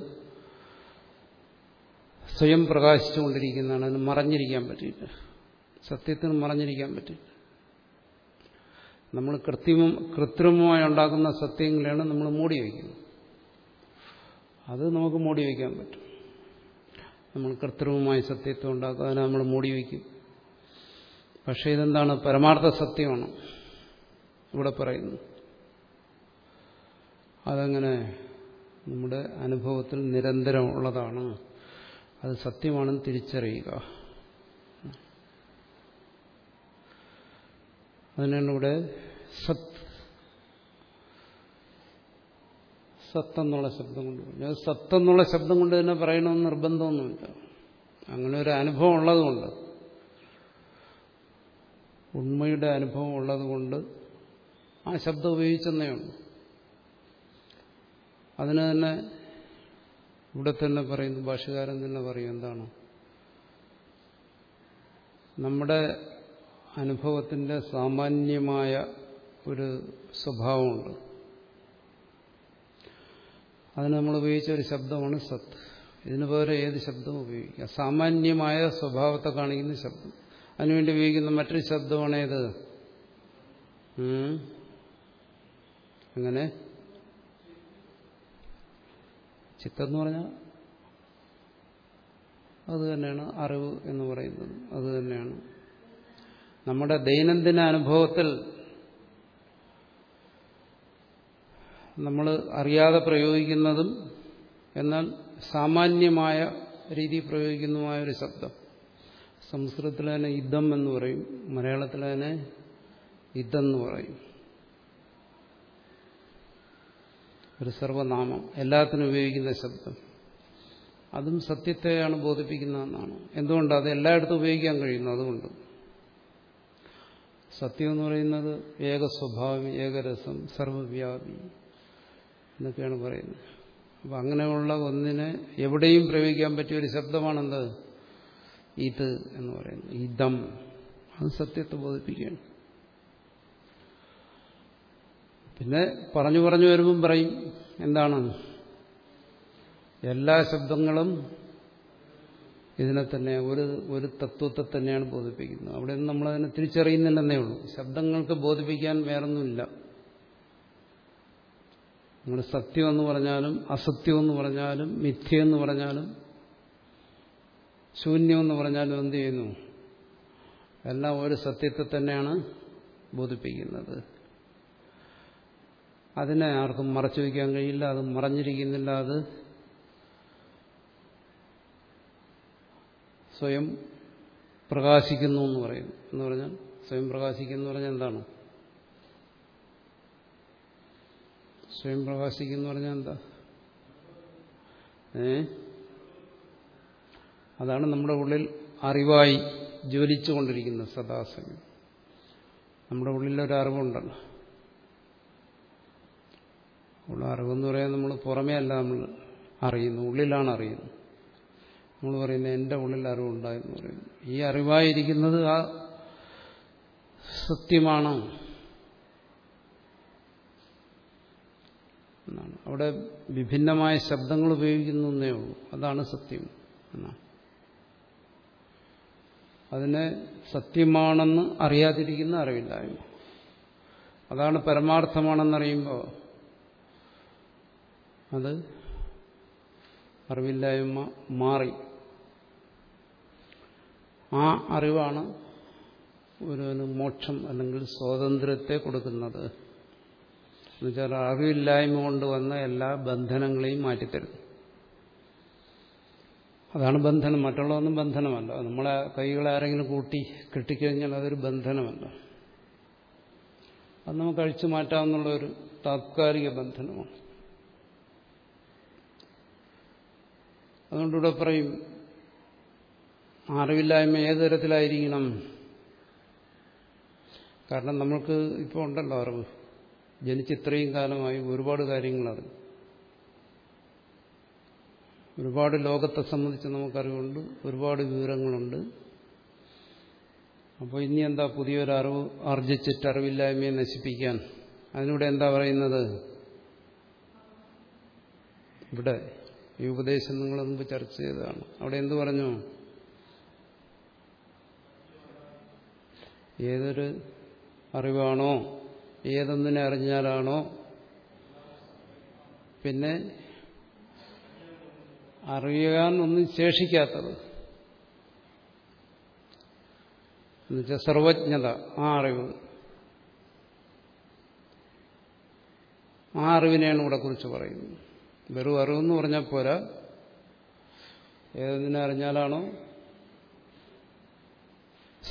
[SPEAKER 1] സ്വയം പ്രകാശിച്ചുകൊണ്ടിരിക്കുന്നതാണ്. അതിന് മറഞ്ഞിരിക്കാൻ പറ്റില്ല സത്യത്തിന് മറഞ്ഞിരിക്കാൻ പറ്റില്ല നമ്മൾ കൃത്രിമം കൃത്രിമമായി ഉണ്ടാക്കുന്ന സത്യങ്ങളെയാണ് നമ്മൾ മൂടി വയ്ക്കുന്നത്. അത് നമുക്ക് മൂടി വയ്ക്കാൻ പറ്റും. നമ്മൾ കൃത്രിമമായ സത്യത്തെ ഉണ്ടാക്കുക അതിനെ നമ്മൾ മൂടി വയ്ക്കും. പക്ഷേ ഇതെന്താണ്? പരമാർത്ഥ സത്യമാണ്. ഇവിടെ പറയുന്നു. അതങ്ങനെ നമ്മുടെ അനുഭവത്തിൽ നിരന്തരം ഉള്ളതാണ്. അത് സത്യമാണെന്ന് തിരിച്ചറിയുക. അതിനാണ് ഇവിടെ സത്. സത്തെന്നുള്ള ശബ്ദം കൊണ്ട് പറഞ്ഞു. സത്തെന്നുള്ള ശബ്ദം കൊണ്ട് തന്നെ പറയണമെന്ന് നിർബന്ധമൊന്നുമില്ല. അങ്ങനെ ഒരു അനുഭവം ഉള്ളതുകൊണ്ട്. ഉണ്മയുടെ അനുഭവം ഉള്ളതുകൊണ്ട് ആ ശബ്ദം ഉപയോഗിച്ചെന്നേ ഉള്ളൂ. അതിന് തന്നെ ഇവിടെ തന്നെ പറയുന്നു ഭാഷകാരൻ തന്നെ പറയും എന്താണ്? നമ്മുടെ അനുഭവത്തിന്റെ സാമാന്യമായ ഒരു സ്വഭാവമുണ്ട്. അതിന് നമ്മൾ ഉപയോഗിച്ച ഒരു ശബ്ദമാണ് സത്ത്. ഇതിനു പകരം ഏത് ശബ്ദവും ഉപയോഗിക്കാം. സാമാന്യമായ സ്വഭാവത്തെ കാണിക്കുന്ന ശബ്ദം. അതിനുവേണ്ടി ഉപയോഗിക്കുന്ന മറ്റൊരു ശബ്ദമാണേത്? അങ്ങനെ ചിത്തം എന്ന് പറഞ്ഞാൽ അത് തന്നെയാണ് അറിവ് എന്ന് പറയുന്നത്. അത് തന്നെയാണ്. നമ്മുടെ ദൈനംദിന അനുഭവത്തിൽ നമ്മൾ അറിയാതെ പ്രയോഗിക്കുന്നതും എന്നാൽ സാമാന്യമായ രീതി പ്രയോഗിക്കുന്നതുമായ ഒരു ശബ്ദം. സംസ്കൃതത്തിൽ തന്നെ യുദ്ധം എന്ന് പറയും. മലയാളത്തിൽ തന്നെ യുദ്ധം എന്ന് പറയും. ഒരു സർവനാമം എല്ലാത്തിനും ഉപയോഗിക്കുന്ന ശബ്ദം. അതും സത്യത്തെയാണ് ബോധിപ്പിക്കുന്നതെന്നാണ്. എന്തുകൊണ്ട്? അത് എല്ലായിടത്തും ഉപയോഗിക്കാൻ കഴിയുന്നു അതുകൊണ്ട്. സത്യം എന്ന് പറയുന്നത് ഏക സ്വഭാവം ഏകരസം സർവവ്യാപി എന്നൊക്കെയാണ് പറയുന്നത്. അപ്പം അങ്ങനെയുള്ള ഒന്നിനെ എവിടെയും പ്രയോഗിക്കാൻ പറ്റിയ ഒരു ശബ്ദമാണെന്ത്? ഇത് എന്ന് പറയുന്നത്. ഇതം. അത് സത്യത്തെ ബോധിപ്പിക്കുകയാണ്. പിന്നെ പറഞ്ഞു പറഞ്ഞു വരുമ്പം പറയും എന്താണ്? എല്ലാ ശബ്ദങ്ങളും ഇതിനെ തന്നെ ഒരു ഒരു തത്വത്തെ തന്നെയാണ് ബോധിപ്പിക്കുന്നത്. അവിടെ നിന്ന് നമ്മളതിനെ തിരിച്ചറിയുന്നില്ലെന്നേ ഉള്ളൂ. ശബ്ദങ്ങൾക്ക് ബോധിപ്പിക്കാൻ വേറൊന്നുമില്ല. നമ്മൾ സത്യം എന്ന് പറഞ്ഞാലും അസത്യം എന്ന് പറഞ്ഞാലും മിഥ്യ എന്ന് പറഞ്ഞാലും ശൂന്യം എന്ന് പറഞ്ഞാലും എന്ത് ചെയ്യുന്നു? എല്ലാം ഒരു സത്യത്തെ തന്നെയാണ് ബോധിപ്പിക്കുന്നത്. അതിനെ ആർക്കും മറച്ചു വയ്ക്കാൻ കഴിയില്ല അത് മറഞ്ഞിരിക്കുന്നില്ല അത് സ്വയം പ്രകാശിക്കുന്നു എന്ന് പറയുന്നു. എന്ന് പറഞ്ഞാൽ സ്വയം പ്രകാശിക്കുന്നു പറഞ്ഞാൽ എന്താണ്? സ്വയം പ്രകാശിക്കുന്നു പറഞ്ഞാൽ എന്താ? ഏ? അതാണ് നമ്മുടെ ഉള്ളിൽ അറിവായി ജ്വലിച്ചുകൊണ്ടിരിക്കുന്നത് സദാസമയം. നമ്മുടെ ഉള്ളിൽ ഒരു അറിവുണ്ടല്ലോ. ഉള്ള അറിവെന്ന് പറയാൻ നമ്മൾ പുറമേ അല്ല നമ്മൾ അറിയുന്നു ഉള്ളിലാണ് അറിയുന്നത്. നമ്മൾ പറയുന്നത് എന്റെ ഉള്ളിൽ അറിവുണ്ടായെന്ന് പറയുന്നു. ഈ അറിവായിരിക്കുന്നത് ആ സത്യമാണ് എന്നാണ്. അവിടെ വിഭിന്നമായ ശബ്ദങ്ങൾ ഉപയോഗിക്കുന്നേ ഉള്ളൂ. അതാണ് സത്യം എന്നാണ്. അതിനെ സത്യമാണെന്ന് അറിയാതിരിക്കുന്ന അറിവില്ലായ്മ. അതാണ് പരമാർത്ഥമാണെന്നറിയുമ്പോൾ അത് അറിവില്ലായ്മ മാറി. ആ അറിവാണ് ഒരു മോക്ഷം അല്ലെങ്കിൽ സ്വാതന്ത്ര്യത്തെ കൊടുക്കുന്നത്. എന്നുവെച്ചാൽ അറിവില്ലായ്മ കൊണ്ട് വന്ന എല്ലാ ബന്ധനങ്ങളെയും മാറ്റിത്തരും. അതാണ് ബന്ധനം. മറ്റുള്ളതൊന്നും ബന്ധനമല്ല. നമ്മളെ കൈകളെ ആരെങ്കിലും കൂട്ടി കെട്ടിക്കഴിഞ്ഞാൽ അതൊരു ബന്ധനമല്ല. അത് നമുക്ക് അഴിച്ചു മാറ്റാവുന്നുള്ള ഒരു താത്കാലിക ബന്ധനമാണ്. അതുകൊണ്ടിവിടെ പറയും അറിവില്ലായ്മ ഏത് തരത്തിലായിരിക്കണം? കാരണം നമ്മൾക്ക് ഇപ്പോൾ ഉണ്ടല്ലോ അറിവ്. ജനിച്ച് ഇത്രയും കാലമായി ഒരുപാട് കാര്യങ്ങൾ അറിവ് ഒരുപാട് ലോകത്തെ സംബന്ധിച്ച് നമുക്കറിവുണ്ട് ഒരുപാട് വിവരങ്ങളുണ്ട്. അപ്പോൾ ഇനി എന്താ പുതിയൊരു അറിവ് ആർജിച്ചിട്ട് അറിവില്ലായ്മയെ നശിപ്പിക്കാൻ? അതിനൂടെ എന്താ പറയുന്നത്? ഇവിടെ ഈ ഉപദേശം നിങ്ങൾ മുമ്പ് ചർച്ച ചെയ്തതാണ്. അവിടെ എന്തു പറഞ്ഞു? ഏതൊരു അറിവാണോ ഏതൊന്നിനെ അറിഞ്ഞാലാണോ പിന്നെ അറിയാൻ ഒന്നും ശേഷിക്കാത്തത്. എന്നുവെച്ചാൽ സർവജ്ഞത ആ അറിവ്. ആ അറിവിനെയാണ് ഇവിടെ കുറിച്ച് പറയുന്നത്. വെറും അറിവെന്ന് പറഞ്ഞാൽ പോരാ. ഏതൊന്നിനെ അറിഞ്ഞാലാണോ?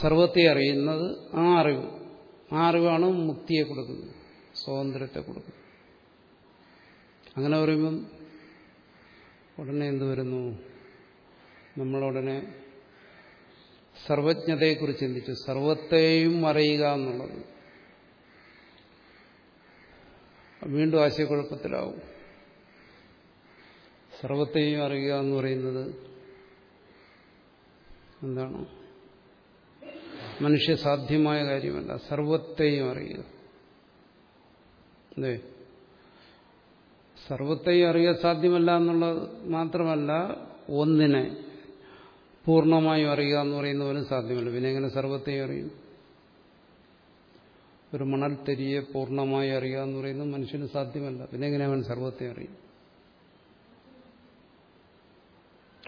[SPEAKER 1] സർവത്തെ അറിയുന്നത് ആ അറിവ്. ആ അറിവാണ് മുക്തിയെ കൊടുക്കുന്നത് സ്വാതന്ത്ര്യത്തെ കൊടുക്കുന്നത്. അങ്ങനെ പറയുമ്പം ഉടനെ എന്ത് വരുന്നു? നമ്മളുടനെ സർവജ്ഞതയെക്കുറിച്ച് ചിന്തിച്ചു. സർവത്തെയും അറിയുക എന്നുള്ളത്. വീണ്ടും ആശയക്കുഴപ്പത്തിലാവും. സർവത്തെയും അറിയുക എന്ന് പറയുന്നത് എന്താണ്? മനുഷ്യ സാധ്യമായ കാര്യമല്ല. സർവത്തെയും അറിയുക. അല്ലേ? സർവത്തെയും അറിയാൻ സാധ്യമല്ല എന്നുള്ളത് മാത്രമല്ല ഒന്നിനെ പൂർണമായും അറിയുക എന്ന് പറയുന്ന പോലും സാധ്യമല്ല. പിന്നെ എങ്ങനെ സർവത്തെയും അറിയും? ഒരു മണൽത്തരിയെ പൂർണമായി അറിയുക എന്ന് പറയുന്നത് മനുഷ്യന് സാധ്യമല്ല. പിന്നെ എങ്ങനെ അവൻ സർവത്തെ അറിയും?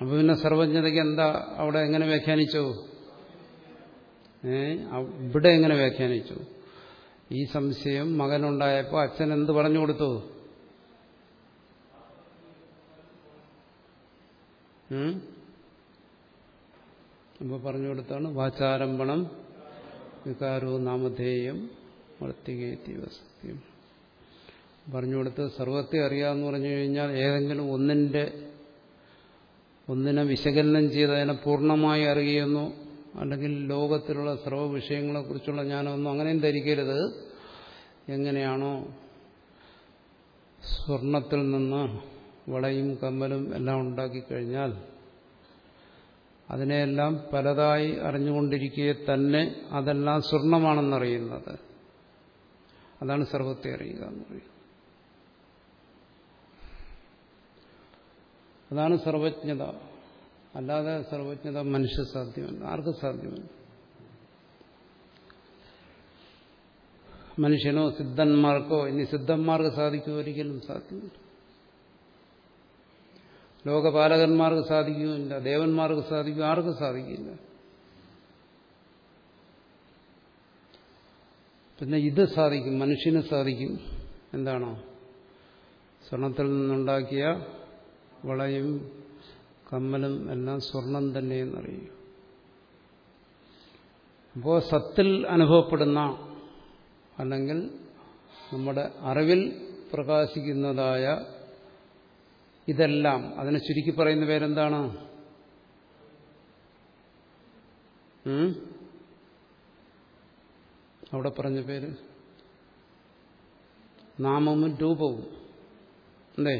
[SPEAKER 1] അപ്പൊ പിന്നെ സർവജ്ഞതയ്ക്ക് എന്താ അവിടെ എങ്ങനെ വ്യാഖ്യാനിച്ചു? ഏ ഇവിടെ എങ്ങനെ വ്യാഖ്യാനിച്ചു? ഈ സംശയം മകനുണ്ടായപ്പോൾ അച്ഛൻ എന്ത് പറഞ്ഞു കൊടുത്തു? അപ്പൊ പറഞ്ഞു കൊടുത്താണ് വാചാരംഭണം വികാരോ നാമധേയം വർത്തികേതീവ സത്യം പറഞ്ഞു കൊടുത്ത് സർവത്തെ അറിയാമെന്ന് പറഞ്ഞു കഴിഞ്ഞാൽ ഏതെങ്കിലും ഒന്നിന്റെ ഒന്നിനെ വിശകലനം ചെയ്ത് അതിനെ പൂർണമായി അറിയുന്നു. അല്ലെങ്കിൽ ലോകത്തിലുള്ള സർവ വിഷയങ്ങളെക്കുറിച്ചുള്ള ജ്ഞാനമൊന്നും അങ്ങനെയും ധരിക്കരുത്. എങ്ങനെയാണോ സ്വർണത്തിൽ നിന്ന് വളയും കമ്മലും എല്ലാം ഉണ്ടാക്കിക്കഴിഞ്ഞാൽ അതിനെയെല്ലാം പലതായി അറിഞ്ഞുകൊണ്ടിരിക്കെ തന്നെ അതെല്ലാം സ്വർണമാണെന്നറിയുന്നത്. അതാണ് സർവത്തെ അറിയുക എന്ന് പറയുന്നത്. അതാണ് സർവജ്ഞത. അല്ലാതെ സർവജ്ഞത മനുഷ്യ സാധ്യമല്ല. ആർക്കും സാധ്യമല്ല? മനുഷ്യനോ സിദ്ധന്മാർക്കോ ഇനി സിദ്ധന്മാർക്ക് സാധിക്കുക ഒരിക്കലും സാധ്യമല്ല. ലോകപാലകന്മാർക്ക് സാധിക്കുകയില്ല ദേവന്മാർക്ക് സാധിക്കും ആർക്കും സാധിക്കില്ല. പിന്നെ ഇത് സാധിക്കും മനുഷ്യന് സാധിക്കും. എന്താണോ? സ്വർണത്തിൽ നിന്നുണ്ടാക്കിയ വളയും കമ്മലും എല്ലാം സ്വർണം തന്നെയെന്നറിയും അപ്പോൾ സത്തിൽ അനുഭവപ്പെടുന്ന അല്ലെങ്കിൽ നമ്മുടെ അറിവിൽ പ്രകാശിക്കുന്നതായ ഇതെല്ലാം അതിനെ ചുരുക്കി പറയുന്ന പേരെന്താണ്? അവിടെ പറഞ്ഞ പേര്? നാമവും രൂപവും. അല്ലേ?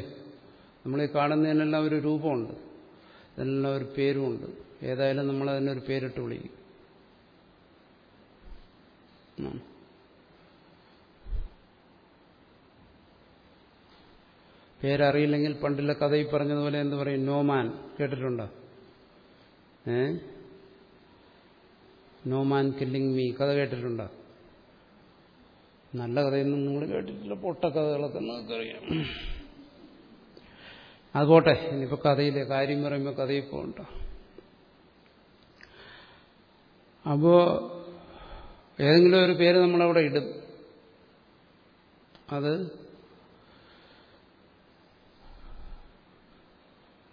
[SPEAKER 1] നമ്മളീ കാണുന്നതിനെല്ലാം ഒരു രൂപമുണ്ട്. അതിനെല്ലാം ഒരു പേരുമുണ്ട്. ഏതായാലും നമ്മൾ അതിനൊരു പേരിട്ട് വിളിക്കും. പേരറിയില്ലെങ്കിൽ പണ്ടില്ല കഥയിൽ പറഞ്ഞതുപോലെ എന്ത് പറയും? നോമാൻ കേട്ടിട്ടുണ്ടോ? ഏ? നോമാൻ കില്ലിങ് മീ കഥ കേട്ടിട്ടുണ്ടോ? നല്ല കഥയൊന്നും നിങ്ങൾ കേട്ടിട്ടില്ല. പൊട്ട കഥകളൊക്കെ നിങ്ങൾക്കറിയാം അത് പോട്ടെ ഇനിയിപ്പോൾ കഥയിലെ കാര്യം പറയുമ്പോൾ കഥയിൽ പോകണ്ട. അപ്പോ ഏതെങ്കിലും ഒരു പേര് നമ്മളവിടെ ഇടും. അത്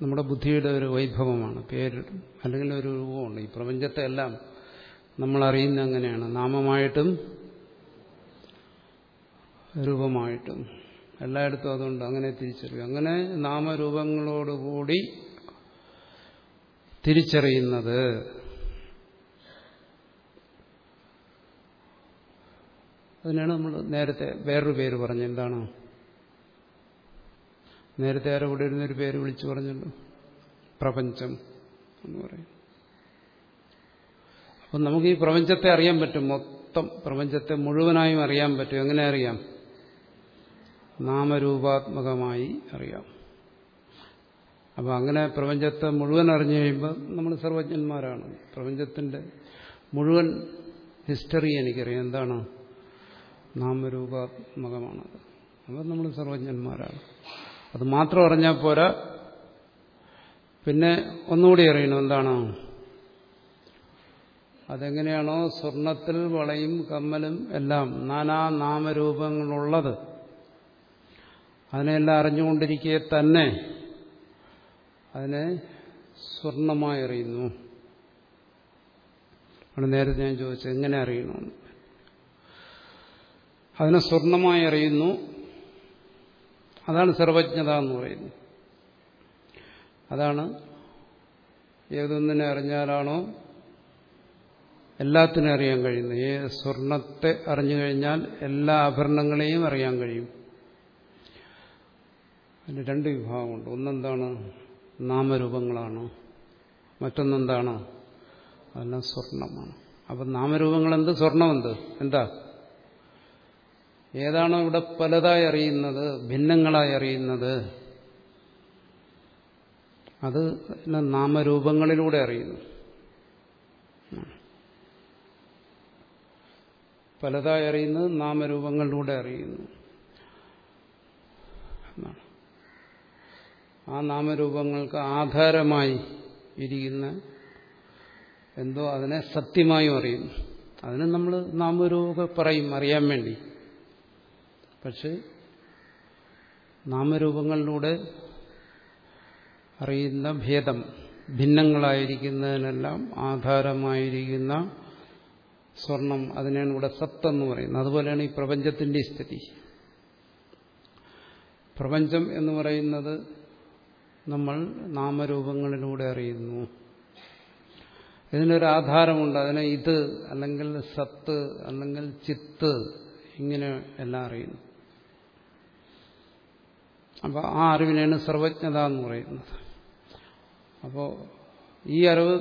[SPEAKER 1] നമ്മുടെ ബുദ്ധിയുടെ ഒരു വൈഭവമാണ്. പേര് അല്ലെങ്കിൽ ഒരു രൂപമുണ്ട്. ഈ പ്രപഞ്ചത്തെ എല്ലാം നമ്മൾ അറിയുന്ന അങ്ങനെയാണ് നാമമായിട്ടും രൂപമായിട്ടും. എല്ലായിടത്തും അതുകൊണ്ട് അങ്ങനെ തിരിച്ചറിയും അങ്ങനെ നാമരൂപങ്ങളോടുകൂടി തിരിച്ചറിയുന്നത് അതിനാണ് നമ്മൾ നേരത്തെ വേറൊരു പേര് പറഞ്ഞു എന്താണ്? നേരത്തെ ആരോ ഇവിടെ ഇരുന്നൊരു പേര് വിളിച്ചു പറഞ്ഞല്ലോ. പ്രപഞ്ചം എന്ന് പറയും അപ്പം നമുക്ക് ഈ പ്രപഞ്ചത്തെ അറിയാൻ പറ്റും. മൊത്തം പ്രപഞ്ചത്തെ മുഴുവനായും അറിയാൻ പറ്റും. എങ്ങനെ അറിയാം? നാമരൂപാത്മകമായി അറിയാം. അപ്പം അങ്ങനെ പ്രപഞ്ചത്തെ മുഴുവൻ അറിഞ്ഞു കഴിയുമ്പോൾ നമ്മൾ സർവജ്ഞന്മാരാണ്. പ്രപഞ്ചത്തിന്റെ മുഴുവൻ ഹിസ്റ്ററി എനിക്കറിയാം. എന്താണ്? നാമരൂപാത്മകമാണത് അപ്പം നമ്മൾ സർവജ്ഞന്മാരാണ്. അത് മാത്രം അറിഞ്ഞാൽ പോരാ. പിന്നെ ഒന്നുകൂടി അറിയണം. എന്താണ്? അതെങ്ങനെയാണോ സ്വർണത്തിൽ വളയും കമ്മലും എല്ലാം നാനാ നാമരൂപങ്ങളുള്ളത്. അതിനെല്ലാം അറിഞ്ഞുകൊണ്ടിരിക്കെ തന്നെ അതിനെ സ്വർണമായി അറിയുന്നു. ആണ് നേരത്തെ ഞാൻ ചോദിച്ചത് എങ്ങനെ അറിയണമെന്ന് അതിനെ സ്വർണമായി അറിയുന്നു. അതാണ് സർവജ്ഞത എന്ന് പറയുന്നത്. അതാണ് ഏതൊന്നിനെ അറിഞ്ഞാലാണോ എല്ലാത്തിനും അറിയാൻ കഴിയുന്നത്. ഏ സ്വർണത്തെ അറിഞ്ഞു കഴിഞ്ഞാൽ എല്ലാ ആഭരണങ്ങളെയും അറിയാൻ കഴിയും. അതിന് രണ്ട് വിഭാഗമുണ്ട്. ഒന്നെന്താണ് നാമരൂപങ്ങളാണ് മറ്റൊന്നെന്താണ് അതെല്ലാം സ്വർണമാണ്. അപ്പം നാമരൂപങ്ങളെന്ത്? സ്വർണമെന്ത്? എന്താ? ഏതാണോ ഇവിടെ പലതായി അറിയുന്നത് ഭിന്നങ്ങളായി അറിയുന്നത്? അത് നാമരൂപങ്ങളിലൂടെ അറിയുന്നു. പലതായി അറിയുന്നത് നാമരൂപങ്ങളിലൂടെ അറിയുന്നു എന്നാണ് ആ നാമരൂപങ്ങൾക്ക് ആധാരമായി ഇരിക്കുന്ന എന്തോ അതിനെ സത്യമായും അറിയും അതിന് നമ്മൾ നാമരൂപ പറയും അറിയാൻ വേണ്ടി. പക്ഷെ നാമരൂപങ്ങളിലൂടെ അറിയുന്ന ഭേദം ഭിന്നങ്ങളായിരിക്കുന്നതിനെല്ലാം ആധാരമായിരിക്കുന്ന സ്വർണം അതിനാണ് ഇവിടെ സത്തെന്ന് പറയുന്നത്. അതുപോലെയാണ് ഈ പ്രപഞ്ചത്തിന്റെ സ്ഥിതി. പ്രപഞ്ചം എന്ന് പറയുന്നത് നമ്മൾ നാമരൂപങ്ങളിലൂടെ അറിയുന്നു. ഇതിനൊരു ആധാരമുണ്ട് അതിനെ ഇത് അല്ലെങ്കിൽ സത്ത് അല്ലെങ്കിൽ ചിത്ത് ഇങ്ങനെ എല്ലാം അറിയുന്നു. അപ്പോൾ ആ അറിവിനെയാണ് സർവജ്ഞത എന്ന് പറയുന്നത്. അപ്പോൾ ഈ അറിവ്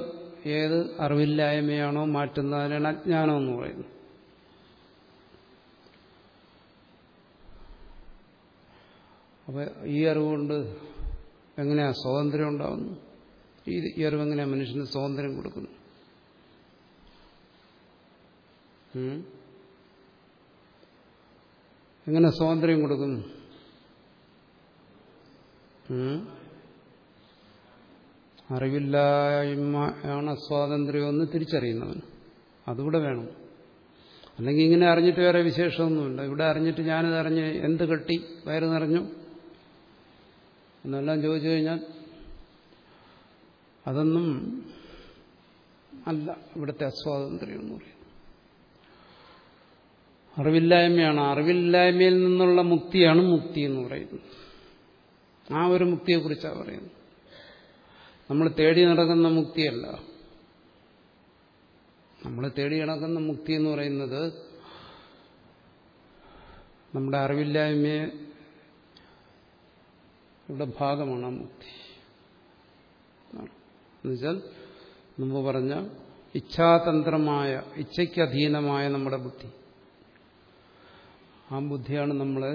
[SPEAKER 1] ഏത് അറിവില്ലായ്മയാണോ മാറ്റുന്നതിനാണ് അജ്ഞാനം എന്ന് പറയുന്നത്. അപ്പോൾ ഈ അറിവുകൊണ്ട് എങ്ങനെയാ സ്വാതന്ത്ര്യം ഉണ്ടാവുന്നു? ഈ ഈ അറിവ് എങ്ങനെയാ മനുഷ്യന് സ്വാതന്ത്ര്യം കൊടുക്കുന്നു. എങ്ങനെ സ്വാതന്ത്ര്യം കൊടുക്കുന്നു? അറിവില്ലായ്മയാണ് സ്വാതന്ത്ര്യമെന്ന് തിരിച്ചറിയുന്നവൻ. അതുകൂടെ വേണം. അല്ലെങ്കിൽ ഇങ്ങനെ അറിഞ്ഞിട്ട് വേറെ വിശേഷമൊന്നുമില്ല. ഇവിടെ അറിഞ്ഞിട്ട് ഞാനിത് അറിഞ്ഞ് എന്ത് കെട്ടി വയറ് നിറഞ്ഞു? എന്നെല്ലാം ചോദിച്ചു കഴിഞ്ഞാൽ അതൊന്നും അല്ല. ഇവിടുത്തെ അസ്വാതന്ത്ര്യം എന്ന് പറയും അറിവില്ലായ്മയാണ്. അറിവില്ലായ്മയിൽ നിന്നുള്ള മുക്തിയാണ് മുക്തി എന്ന് പറയുന്നത്. ആ ഒരു മുക്തിയെക്കുറിച്ചാണ് പറയുന്നത്. നമ്മൾ തേടി നടക്കുന്ന മുക്തിയല്ല. നമ്മൾ തേടി നടക്കുന്ന മുക്തി എന്ന് പറയുന്നത് നമ്മുടെ അറിവില്ലായ്മയെ ഇവിടെ ഭാഗമാണ് ആ മുക്തി. എന്നുവെച്ചാൽ മുമ്പ് പറഞ്ഞ ഇച്ഛാതന്ത്രമായ ഇച്ഛയ്ക്ക് അധീനമായ നമ്മുടെ ബുദ്ധി. ആ ബുദ്ധിയാണ് നമ്മളെ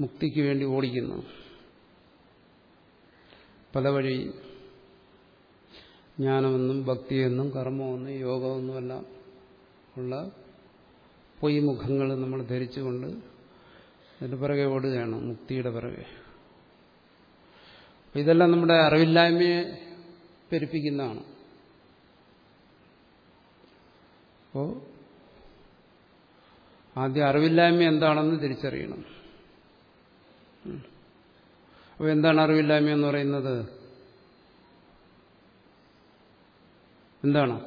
[SPEAKER 1] മുക്തിക്ക് വേണ്ടി ഓടിക്കുന്നത്. പല വഴി ജ്ഞാനമെന്നും ഭക്തിയെന്നും കർമ്മമെന്നും യോഗമെന്നുമെല്ലാം ഉള്ള പൊയ്മുഖങ്ങൾ നമ്മൾ ധരിച്ചുകൊണ്ട് അതിന്റെ പിറകെ ഓടുകയാണ് മുക്തിയുടെ പിറകെ. ഇതെല്ലാം നമ്മുടെ അറിവില്ലായ്മയെ പെരുപ്പിക്കുന്നതാണ്. അപ്പോൾ ആദ്യം അറിവില്ലായ്മ എന്താണെന്ന് തിരിച്ചറിയണം. അപ്പോൾ എന്താണ് അറിവില്ലായ്മ എന്ന് പറയുന്നത്? എന്താണ്?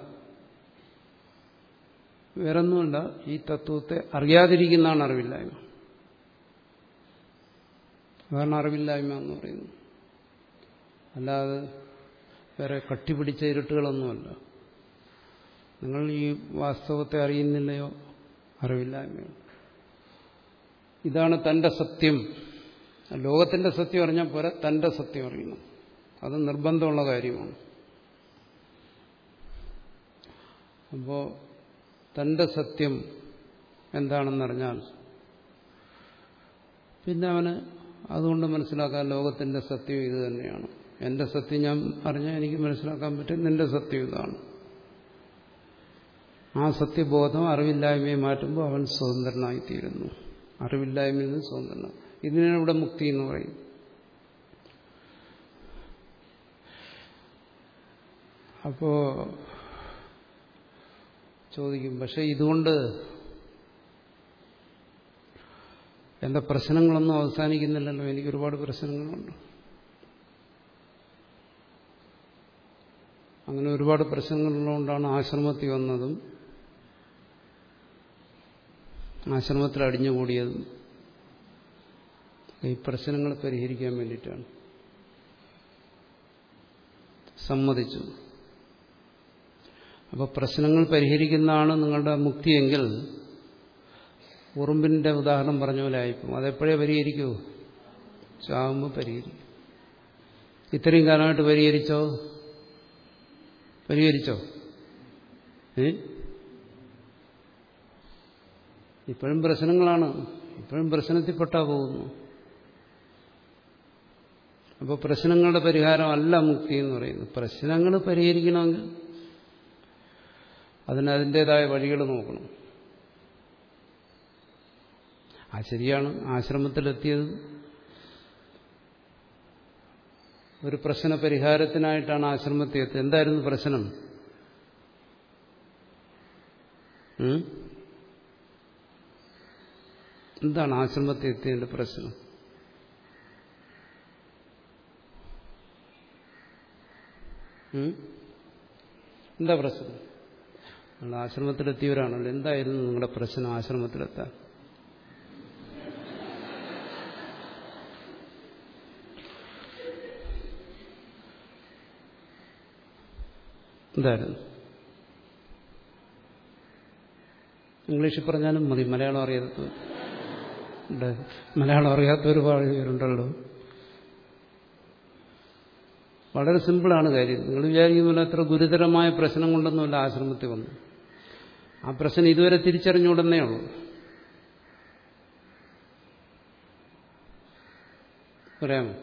[SPEAKER 1] വേറൊന്നുമല്ല ഈ തത്വത്തെ അറിയാതിരിക്കുന്നതാണ് അറിവില്ലായ്മ. അതാണ് അറിവില്ലായ്മ എന്ന് പറയുന്നു. അല്ലാതെ വേറെ കട്ടിപിടിച്ച ഇരുട്ടുകളൊന്നുമല്ല. നിങ്ങൾ ഈ വാസ്തവത്തെ അറിയുന്നില്ലയോ? അറിവില്ലായ്മയാണ് ഇതാണ് തന്റെ സത്യം. ലോകത്തിന്റെ സത്യം അറിഞ്ഞാൽ പോരാ തന്റെ സത്യം അറിയണം. അത് നിർബന്ധമുള്ള കാര്യമാണ്. അപ്പോൾ തന്റെ സത്യം എന്താണെന്നറിഞ്ഞാൽ പിന്നെ അവന് അതുകൊണ്ട് മനസ്സിലാക്കാൻ ലോകത്തിന്റെ സത്യം ഇത് തന്നെയാണ്. എന്റെ സത്യം ഞാൻ അറിഞ്ഞാൽ എനിക്ക് മനസ്സിലാക്കാൻ പറ്റും. നിന്റെ സത്യം ഇതാണ്. ആ സത്യബോധം അറിവില്ലായ്മയെ മാറ്റുമ്പോൾ അവൻ സ്വതന്ത്രനായിത്തീരുന്നു. അറിവില്ലായ്മയിൽ നിന്ന് സ്വതന്ത്രം ഇതിനാണ് ഇവിടെ മുക്തി എന്ന് പറയും. അപ്പോ ചോദിക്കും പക്ഷെ ഇതുകൊണ്ട് എന്റെ പ്രശ്നങ്ങളൊന്നും അവസാനിക്കുന്നില്ലല്ലോ. എനിക്ക് ഒരുപാട് പ്രശ്നങ്ങളുണ്ട്. അങ്ങനെ ഒരുപാട് പ്രശ്നങ്ങളുള്ളതുകൊണ്ടാണ് ആശ്രമത്തിൽ വന്നതും ആശ്രമത്തിൽ അടിഞ്ഞുകൂടിയതും. ഈ പ്രശ്നങ്ങൾ പരിഹരിക്കാൻ വേണ്ടിയിട്ടാണ്. സമ്മതിച്ചു. അപ്പോൾ പ്രശ്നങ്ങൾ പരിഹരിക്കുന്നതാണ് നിങ്ങളുടെ മുക്തിയെങ്കിൽ ഉറുമ്പിന്റെ ഉദാഹരണം പറഞ്ഞ പോലെ ആയിപ്പോ അതെപ്പോഴേ പരിഹരിക്കൂ? ചാവുമ്പോൾ പരിഹരിക്കും. ഇത്രയും കാലമായിട്ട് പരിഹരിച്ചോ? പരിഹരിച്ചോ? ഏ? ഇപ്പോഴും പ്രശ്നങ്ങളാണ്. ഇപ്പോഴും പ്രശ്നത്തിൽപ്പെട്ടാ പോകുന്നു. അപ്പോൾ പ്രശ്നങ്ങളുടെ പരിഹാരമല്ല മുക്തി എന്ന് പറയുന്നു. പ്രശ്നങ്ങൾ പരിഹരിക്കണമെങ്കിൽ അതിന് അതിന്റെതായ വഴികൾ നോക്കണം. ആ ശരിയാണ് ആശ്രമത്തിലെത്തിയത് ഒരു പ്രശ്ന പരിഹാരത്തിനായിട്ടാണ് ആശ്രമത്തിൽ എത്തിയത് എന്തായിരുന്നു പ്രശ്നം? എന്താണ് ആശ്രമത്തിൽ എത്തിയതിന്റെ പ്രശ്നം എന്താ പ്രശ്നം? നിങ്ങൾ ആശ്രമത്തിലെത്തിയവരാണല്ലോ. എന്തായിരുന്നു നിങ്ങളുടെ പ്രശ്നം ആശ്രമത്തിലെത്താൻ? എന്തായിരുന്നു? ഇംഗ്ലീഷിൽ പറഞ്ഞാലും മതി. മലയാളം അറിയാത്തവർ മലയാളം അറിയാത്ത ഒരുപാട് പേരുണ്ടല്ലോ. വളരെ സിമ്പിളാണ് കാര്യം. നിങ്ങൾ വിചാരിക്കുന്നില്ല അത്ര ഗുരുതരമായ പ്രശ്നം കൊണ്ടൊന്നുമില്ല ആശ്രമത്തിൽ വന്നു. ആ പ്രശ്നം ഇതുവരെ തിരിച്ചറിഞ്ഞുകൊണ്ടെന്നേ ഉള്ളൂ. പറയാമോ?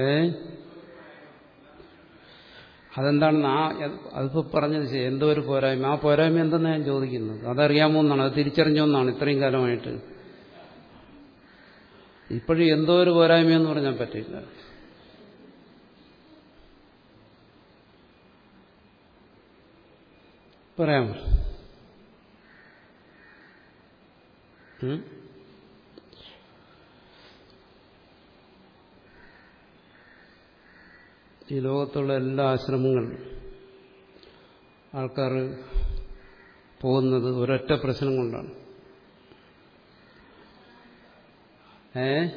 [SPEAKER 1] ഏ? അതെന്താണെന്ന് ആ അതിപ്പോ പറഞ്ഞത് എന്തോ ഒരു പോരായ്മ? ആ പോരായ്മ എന്തെന്ന് ഞാൻ ചോദിക്കുന്നത്? അതറിയാമോ എന്നാണ്? അത് തിരിച്ചറിഞ്ഞോ എന്നാണ്? ഇത്രയും കാലമായിട്ട്. ഇപ്പോഴും എന്തോ ഒരു പോരായ്മയെന്ന് പറഞ്ഞാൽ പറ്റില്ല. പറയാമോ? ഈ ലോകത്തുള്ള എല്ലാ ആശ്രമങ്ങളും ആൾക്കാർ പോകുന്നത് ഒരൊറ്റ പ്രശ്നം കൊണ്ടാണ്. ഏ?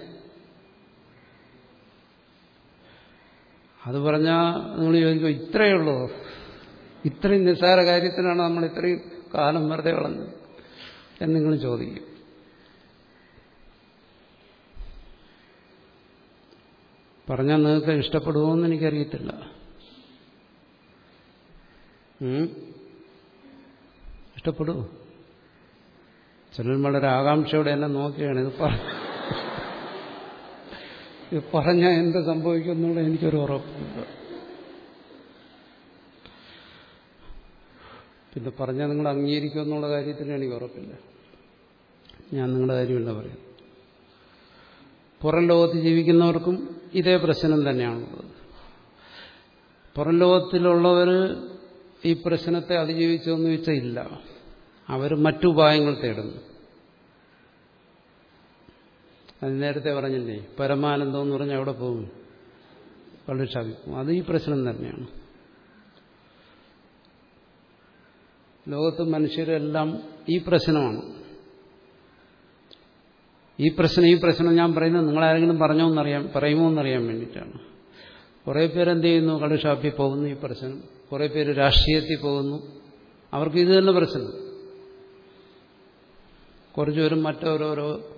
[SPEAKER 1] അത് പറഞ്ഞാൽ നിങ്ങൾ ചോദിക്കും ഇത്രയേ ഉള്ളൂ? ഇത്രയും നിസ്സാര കാര്യത്തിനാണ് നമ്മൾ ഇത്രയും കാലം വെറുതെ കളഞ്ഞത് എന്ന് നിങ്ങൾ ചോദിക്കും. പറഞ്ഞാൽ നിങ്ങൾക്ക് ഇഷ്ടപ്പെടുമോ എന്ന് എനിക്കറിയത്തില്ല ഇഷ്ടപ്പെടുമോ ചിലർ വളരെ ആകാംക്ഷയോടെ എന്നെ നോക്കിയാണ് ഇത് ഇത് പറഞ്ഞാൽ എന്ത് സംഭവിക്കുന്നുള്ള എനിക്കൊരു ഉറപ്പില്ല പിന്നെ പറഞ്ഞാൽ നിങ്ങൾ അംഗീകരിക്കും എന്നുള്ള കാര്യത്തിന് എനിക്ക് ഉറപ്പില്ല. ഞാൻ നിങ്ങളുടെ കാര്യമില്ല പറയാം പുറം ലോകത്ത് ജീവിക്കുന്നവർക്കും ഇതേ പ്രശ്നം തന്നെയാണുള്ളത് പുറം ലോകത്തിലുള്ളവർ ഈ പ്രശ്നത്തെ അതിജീവിച്ചോന്ന് ചോദിച്ചാൽ ഇല്ല. അവർ മറ്റുപായങ്ങൾ തേടുന്നു. അത് നേരത്തെ പറഞ്ഞില്ലേ പരമാനന്ദം എന്ന് പറഞ്ഞാൽ അവിടെ പോകും. കള്ളിഷാപിക്കും അത് ഈ പ്രശ്നം തന്നെയാണ്. ലോകത്ത് മനുഷ്യരെല്ലാം ഈ പ്രശ്നമാണ്. ഈ പ്രശ്നം ഈ പ്രശ്നം ഞാൻ പറയുന്നത് നിങ്ങളാരെങ്കിലും പറഞ്ഞോ എന്നറിയാൻ പറയുമോ എന്നറിയാൻ വേണ്ടിയിട്ടാണ്. കുറേ പേരെന്ത് ചെയ്യുന്നു? കടുഷാപ്പി പോകുന്നു ഈ പ്രശ്നം. കുറേ പേര് രാഷ്ട്രീയത്തിൽ പോകുന്നു. അവർക്ക് ഇത് തന്നെ പ്രശ്നം. കുറച്ചു പേരും മറ്റോരോരോ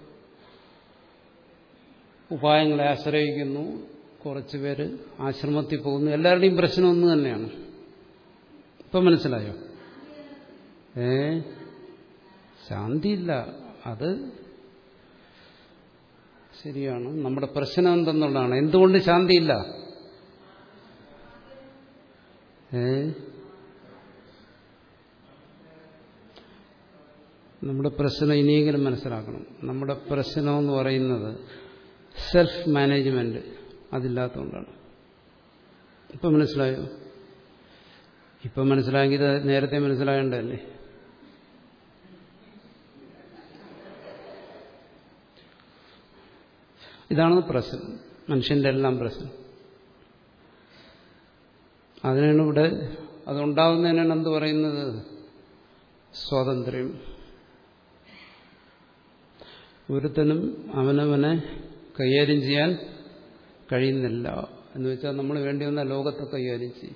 [SPEAKER 1] ഉപായങ്ങളെ ആശ്രയിക്കുന്നു. കുറച്ച് പേര് ആശ്രമത്തിൽ പോകുന്നു. എല്ലാവരുടെയും പ്രശ്നം ഒന്ന് തന്നെയാണ്. ഇപ്പം മനസ്സിലായോ? ഏ? ശാന്തിയില്ല. അത് ശരിയാണ്. നമ്മുടെ പ്രശ്നം എന്തെന്നുള്ളതാണ്. എന്തുകൊണ്ട് ശാന്തിയില്ല? ഏ? നമ്മുടെ പ്രശ്നം ഇനിയെങ്കിലും മനസ്സിലാക്കണം. നമ്മുടെ പ്രശ്നം എന്ന് പറയുന്നത് സെൽഫ് മാനേജ്മെന്റ് അതില്ലാത്തതുകൊണ്ടാണ്. ഇപ്പം മനസ്സിലായോ? ഇപ്പം മനസ്സിലാക്കിയത് നേരത്തെ മനസ്സിലാകേണ്ടതല്ലേ ഇതാണ് പ്രശ്നം. മനുഷ്യന്റെ എല്ലാം പ്രശ്നം. അതിനാണ് ഇവിടെ അതുണ്ടാവുന്നതിനാണ് എന്ത് പറയുന്നത്? സ്വാതന്ത്ര്യം. ഒരുത്തനും അവനവനെ കൈകാര്യം ചെയ്യാൻ കഴിയുന്നില്ല. എന്ന് വെച്ചാൽ നമ്മൾ വേണ്ടി വന്ന ലോകത്തെ കൈകാര്യം ചെയ്യും.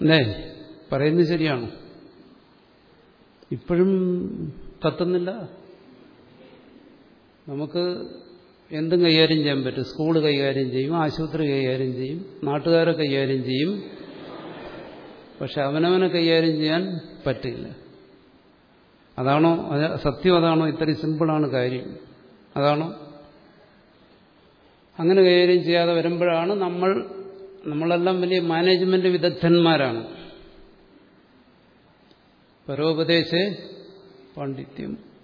[SPEAKER 1] അല്ലേ? പറയുന്നത് ശരിയാണോ. ഇപ്പോഴും കത്തുന്നില്ല നമുക്ക് എന്തും കൈകാര്യം ചെയ്യാൻ പറ്റും. സ്കൂൾ കൈകാര്യം ചെയ്യും ആശുപത്രി കൈകാര്യം ചെയ്യും നാട്ടുകാരെ കൈകാര്യം ചെയ്യും. പക്ഷെ അവനവനെ കൈകാര്യം ചെയ്യാൻ പറ്റില്ല. അതാണോ സത്യം അതാണോ? ഇത്രയും സിമ്പിളാണ് കാര്യം. അതാണോ? അങ്ങനെ കൈകാര്യം ചെയ്യാതെ വരുമ്പോഴാണ് നമ്മൾ നമ്മളെല്ലാം വലിയ മാനേജ്മെന്റ് വിദഗ്ധന്മാരാണ്. പരോപദേശ പാണ്ഡിത്യം.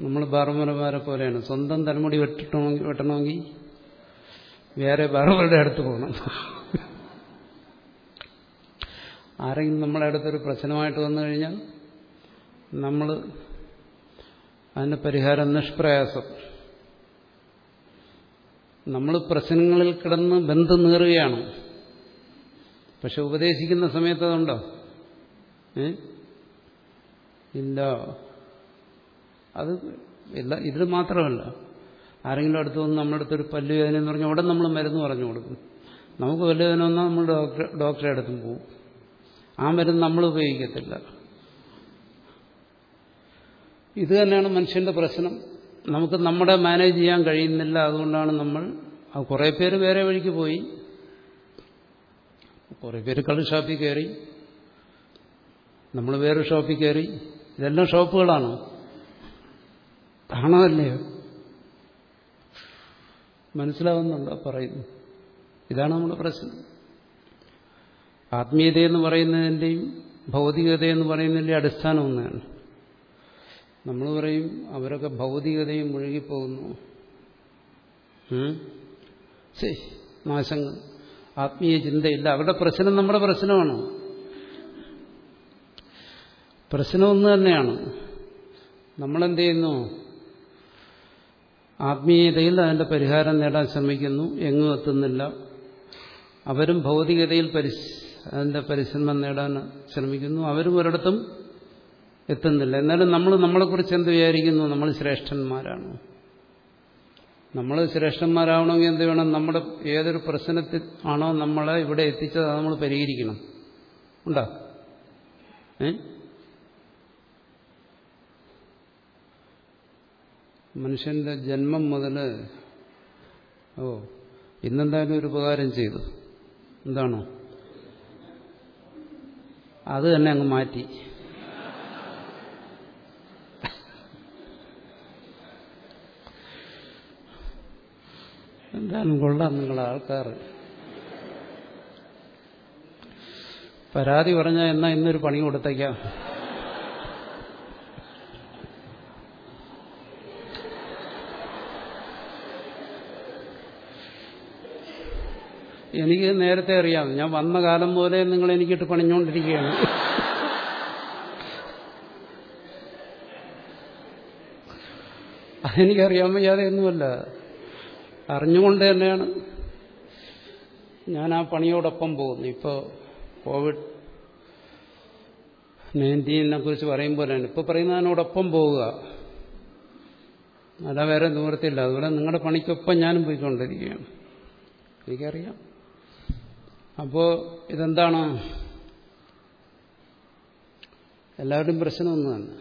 [SPEAKER 1] നമ്മൾ ബാർബർമാരെ പോലെയാണ്. സ്വന്തം തലമുടി വെട്ടണമെങ്കിൽ വെട്ടണമെങ്കിൽ വേറെ ബാർബറുടെ അടുത്ത് പോകണം. ആരെങ്കിലും നമ്മളെ അടുത്തൊരു പ്രശ്നമായിട്ട് വന്നു കഴിഞ്ഞാൽ നമ്മൾ അതിന് പരിഹാരം നിഷ്പ്രയാസം. നമ്മൾ പ്രശ്നങ്ങളിൽ കിടന്ന് ബന്ധം നേറുകയാണ്. പക്ഷെ ഉപദേശിക്കുന്ന സമയത്ത് അതുണ്ടോ? ഇല്ല. അത് ഇല്ല ഇത് മാത്രമല്ല. ആരെങ്കിലും അടുത്ത് വന്ന് നമ്മുടെ അടുത്തൊരു പല്ലുവേദന എന്ന് പറഞ്ഞാൽ ഉടൻ നമ്മൾ മരുന്ന് പറഞ്ഞു കൊടുക്കും. നമുക്ക് പല്ലുവേദന വന്നാൽ നമ്മൾ ഡോക്ടർ ഡോക്ടറെ അടുത്തും പോകും ആ മരുന്ന് നമ്മൾ ഉപയോഗിക്കത്തില്ല. ഇത് തന്നെയാണ് മനുഷ്യന്റെ പ്രശ്നം. നമുക്ക് നമ്മുടെ മാനേജ് ചെയ്യാൻ കഴിയുന്നില്ല. അതുകൊണ്ടാണ് നമ്മൾ കുറേ പേര് വേറെ വഴിക്ക് പോയി. കുറേ പേര് കളി ഷോപ്പിൽ കയറി. നമ്മൾ വേറെ ഷോപ്പിൽ കയറി. ഇതെല്ലാം ഷോപ്പുകളാണ്. കാണാമല്ലയോ മനസ്സിലാവുന്നുണ്ടോ പറയുന്നു. ഇതാണ് നമ്മുടെ പ്രശ്നം. ആത്മീയതയെന്ന് പറയുന്നതിന്റെയും ഭൗതികതയെന്ന് പറയുന്നതിന്റെയും അടിസ്ഥാനം ഒന്നാണ്. നമ്മൾ പറയും അവരൊക്കെ ഭൗതികതയും മുഴുകിപ്പോകുന്നു. നാശങ്ങൾ ആത്മീയ ചിന്തയില്ല. അവരുടെ പ്രശ്നം നമ്മുടെ പ്രശ്നമാണ്. പ്രശ്നം ഒന്ന് തന്നെയാണ്. നമ്മളെന്ത് ചെയ്യുന്നു? ആത്മീയതയിൽ അതിന്റെ പരിഹാരം നേടാൻ ശ്രമിക്കുന്നു എങ്ങും എത്തുന്നില്ല. അവരും ഭൗതികതയിൽ പരിശ് അതിന്റെ പരിശ്രമം നേടാൻ ശ്രമിക്കുന്നു അവരും ഒരിടത്തും എത്തുന്നില്ല. എന്നാലും നമ്മൾ നമ്മളെക്കുറിച്ച് എന്ത് വിചാരിക്കുന്നു? നമ്മൾ ശ്രേഷ്ഠന്മാരാണ്. നമ്മൾ ശ്രേഷ്ഠന്മാരാവണമെങ്കിൽ എന്ത് വേണം? നമ്മുടെ ഏതൊരു പ്രശ്നത്തിൽ ആണോ നമ്മളെ ഇവിടെ എത്തിച്ചത്? നമ്മൾ പരിഹരിക്കണം. ഉണ്ടോ? ഏ? മനുഷ്യന്റെ ജന്മം മുതൽ ഓ ഇന്നെന്തായാലും ഒരു ഉപകാരം ചെയ്തു. എന്താണോ? അത് തന്നെ അങ്ങ് മാറ്റി. എന്തായാലും കൊള്ളാം നിങ്ങളെ ആൾക്കാർ. പരാതി പറഞ്ഞാൽ എന്നാ ഇന്നൊരു പണി കൊടുത്തേക്കാം. എനിക്ക് നേരത്തെ അറിയാം. ഞാൻ വന്ന കാലം പോലെ നിങ്ങൾ എനിക്കിട്ട് പണിഞ്ഞുകൊണ്ടിരിക്കുകയാണ് അതെനിക്കറിയാൻ വയ്യാതെ ഒന്നുമല്ല. അറിഞ്ഞുകൊണ്ട് തന്നെയാണ് ഞാൻ ആ പണിയോടൊപ്പം പോകുന്നു ഇപ്പോൾ കോവിഡ് നയന്റീനെ കുറിച്ച് പറയുമ്പോഴാണ് ഇപ്പോൾ പറയുന്നതിനോടൊപ്പം പോവുക. അല്ല വേറെ ദൂരത്തില്ല. അതുപോലെ നിങ്ങളുടെ പണിക്കൊപ്പം ഞാനും പോയിക്കൊണ്ടിരിക്കുകയാണ്. എനിക്കറിയാം. അപ്പോൾ ഇതെന്താണ്? എല്ലാവരുടെയും പ്രശ്നം ഒന്ന് തന്നെ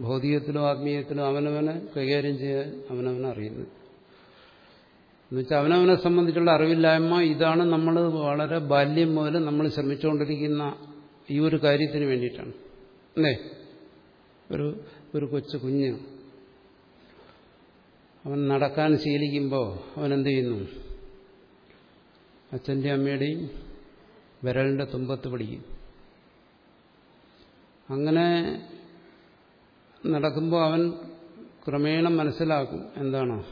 [SPEAKER 1] ഭൗതികത്തിലും ആത്മീയത്തിലും അവനവനെ കൈകാര്യം ചെയ്യാൻ അവനവനെ അറിയുന്നു എന്നുവെച്ചാൽ അവനവനെ സംബന്ധിച്ചുള്ള അറിവില്ലായ്മ ഇതാണ് നമ്മൾ വളരെ ബാല്യം മുതൽ നമ്മൾ ശ്രമിച്ചുകൊണ്ടിരിക്കുന്ന ഈ ഒരു കാര്യത്തിന് വേണ്ടിയിട്ടാണ്. അല്ലേ? ഒരു ഒരു കൊച്ചു കുഞ്ഞ്. അവൻ നടക്കാൻ ശീലിക്കുമ്പോൾ അവൻ എന്ത് ചെയ്യുന്നു? അച്ഛന്റെ അമ്മയുടെയും വിരലിന്റെ തുമ്പത്ത് പിടിക്കും. അങ്ങനെ നടക്കുമ്പോൾ അവൻ ക്രമേണ മനസ്സിലാക്കും എന്താണ്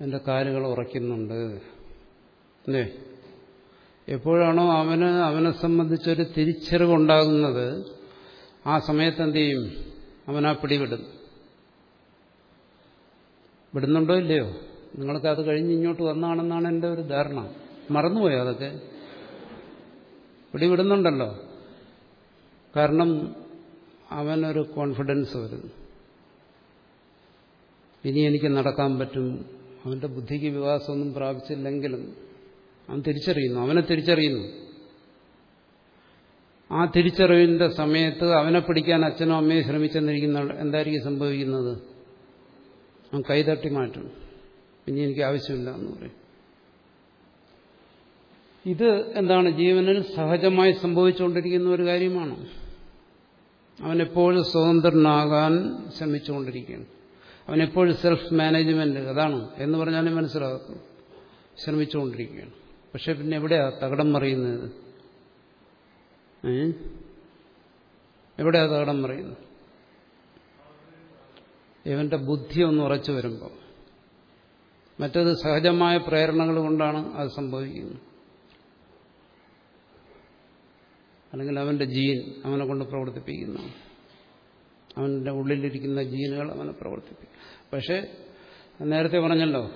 [SPEAKER 1] എന്റെ കാലുകൾ ഉറയ്ക്കുന്നുണ്ട്. അല്ലേ? എപ്പോഴാണോ അവന് അവനെ സംബന്ധിച്ചൊരു തിരിച്ചറിവുണ്ടാകുന്നത് ആ സമയത്ത് എന്ത് ചെയ്യും? അവനാ പിടിവിടും വിടുന്നുണ്ടോ ഇല്ലയോ? നിങ്ങൾക്ക് അത് കഴിഞ്ഞ് ഇങ്ങോട്ട് വന്നാണെന്നാണ് എന്റെ ഒരു ധാരണ. മറന്നുപോയോ അതൊക്കെ? പിടിവിടുന്നുണ്ടല്ലോ. കാരണം അവനൊരു കോൺഫിഡൻസ് വരുന്നു. ഇനി എനിക്ക് നടക്കാൻ പറ്റും. അവന്റെ ബുദ്ധിക്ക് വികാസമൊന്നും പ്രാപിച്ചില്ലെങ്കിലും അവൻ തിരിച്ചറിയുന്നു. അവനെ തിരിച്ചറിയുന്നു. ആ തിരിച്ചറിവിന്റെ സമയത്ത് അവനെ പിടിക്കാൻ അച്ഛനോ അമ്മയോ ശ്രമിച്ചെന്നിരിക്കുന്ന എന്തായിരിക്കും സംഭവിക്കുന്നത്? അവൻ കൈതട്ടി മാറ്റും. ഇനി എനിക്ക് ആവശ്യമില്ല എന്ന് പറയും. ഇത് എന്താണ്? ജീവനിൽ സഹജമായി സംഭവിച്ചുകൊണ്ടിരിക്കുന്ന ഒരു കാര്യമാണ്. അവനെപ്പോഴും സ്വതന്ത്രനാകാൻ ശ്രമിച്ചുകൊണ്ടിരിക്കുകയാണ്. അവനെപ്പോഴും സെൽഫ് മാനേജ്മെന്റ് അതാണ് എന്ന് പറഞ്ഞാലും മനസ്സിലാക്കും ശ്രമിച്ചുകൊണ്ടിരിക്കുകയാണ്. പക്ഷെ പിന്നെ എവിടെയാ തകടം മറിയുന്നത് എവിടെയാ തകടം മറിയുന്നത് ഇവന്റെ ബുദ്ധി ഒന്ന് ഉറച്ചു വരുമ്പോൾ മറ്റത് സഹജമായ പ്രേരണകൾ കൊണ്ടാണ് അത് സംഭവിക്കുന്നത്. അല്ലെങ്കിൽ അവന്റെ ജീൻ അവനെ കൊണ്ട് പ്രവർത്തിപ്പിക്കുന്നു. അവന്റെ ഉള്ളിലിരിക്കുന്ന ജീനുകൾ അവനെ പ്രവർത്തിപ്പിക്കും പക്ഷെ നേരത്തെ പറഞ്ഞല്ലോ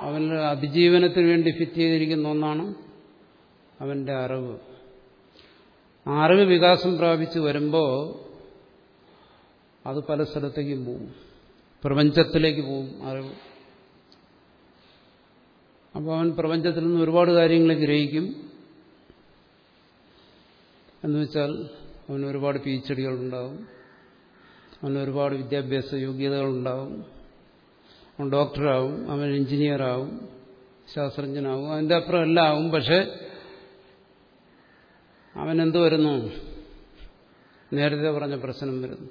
[SPEAKER 1] അവന് അതിജീവനത്തിന് വേണ്ടി ഫിറ്റ് ചെയ്തിരിക്കുന്ന ഒന്നാണ് അവന്റെ അറിവ്. ആ അറിവ് വികാസം പ്രാപിച്ചു വരുമ്പോൾ അത് പല സ്ഥലത്തേക്കും പോവും പ്രപഞ്ചത്തിലേക്ക് പോവും അറിവ്. അപ്പോൾ അവൻ പ്രപഞ്ചത്തിൽ നിന്ന് ഒരുപാട് കാര്യങ്ങൾ ഗ്രഹിക്കും. എന്ന് വെച്ചാൽ അവന് ഒരുപാട് പി എച്ച് ഡികളുണ്ടാവും. അവന് ഒരുപാട് വിദ്യാഭ്യാസ യോഗ്യതകളുണ്ടാവും. അവൻ ഡോക്ടറാവും അവൻ എഞ്ചിനീയറാവും ശാസ്ത്രജ്ഞനാവും അതിന്റെ അപ്പുറം എല്ലാം ആവും. പക്ഷെ അവൻ എന്ത് വരുന്നു? നേരത്തെ പറഞ്ഞ പ്രശ്നം വരുന്നു.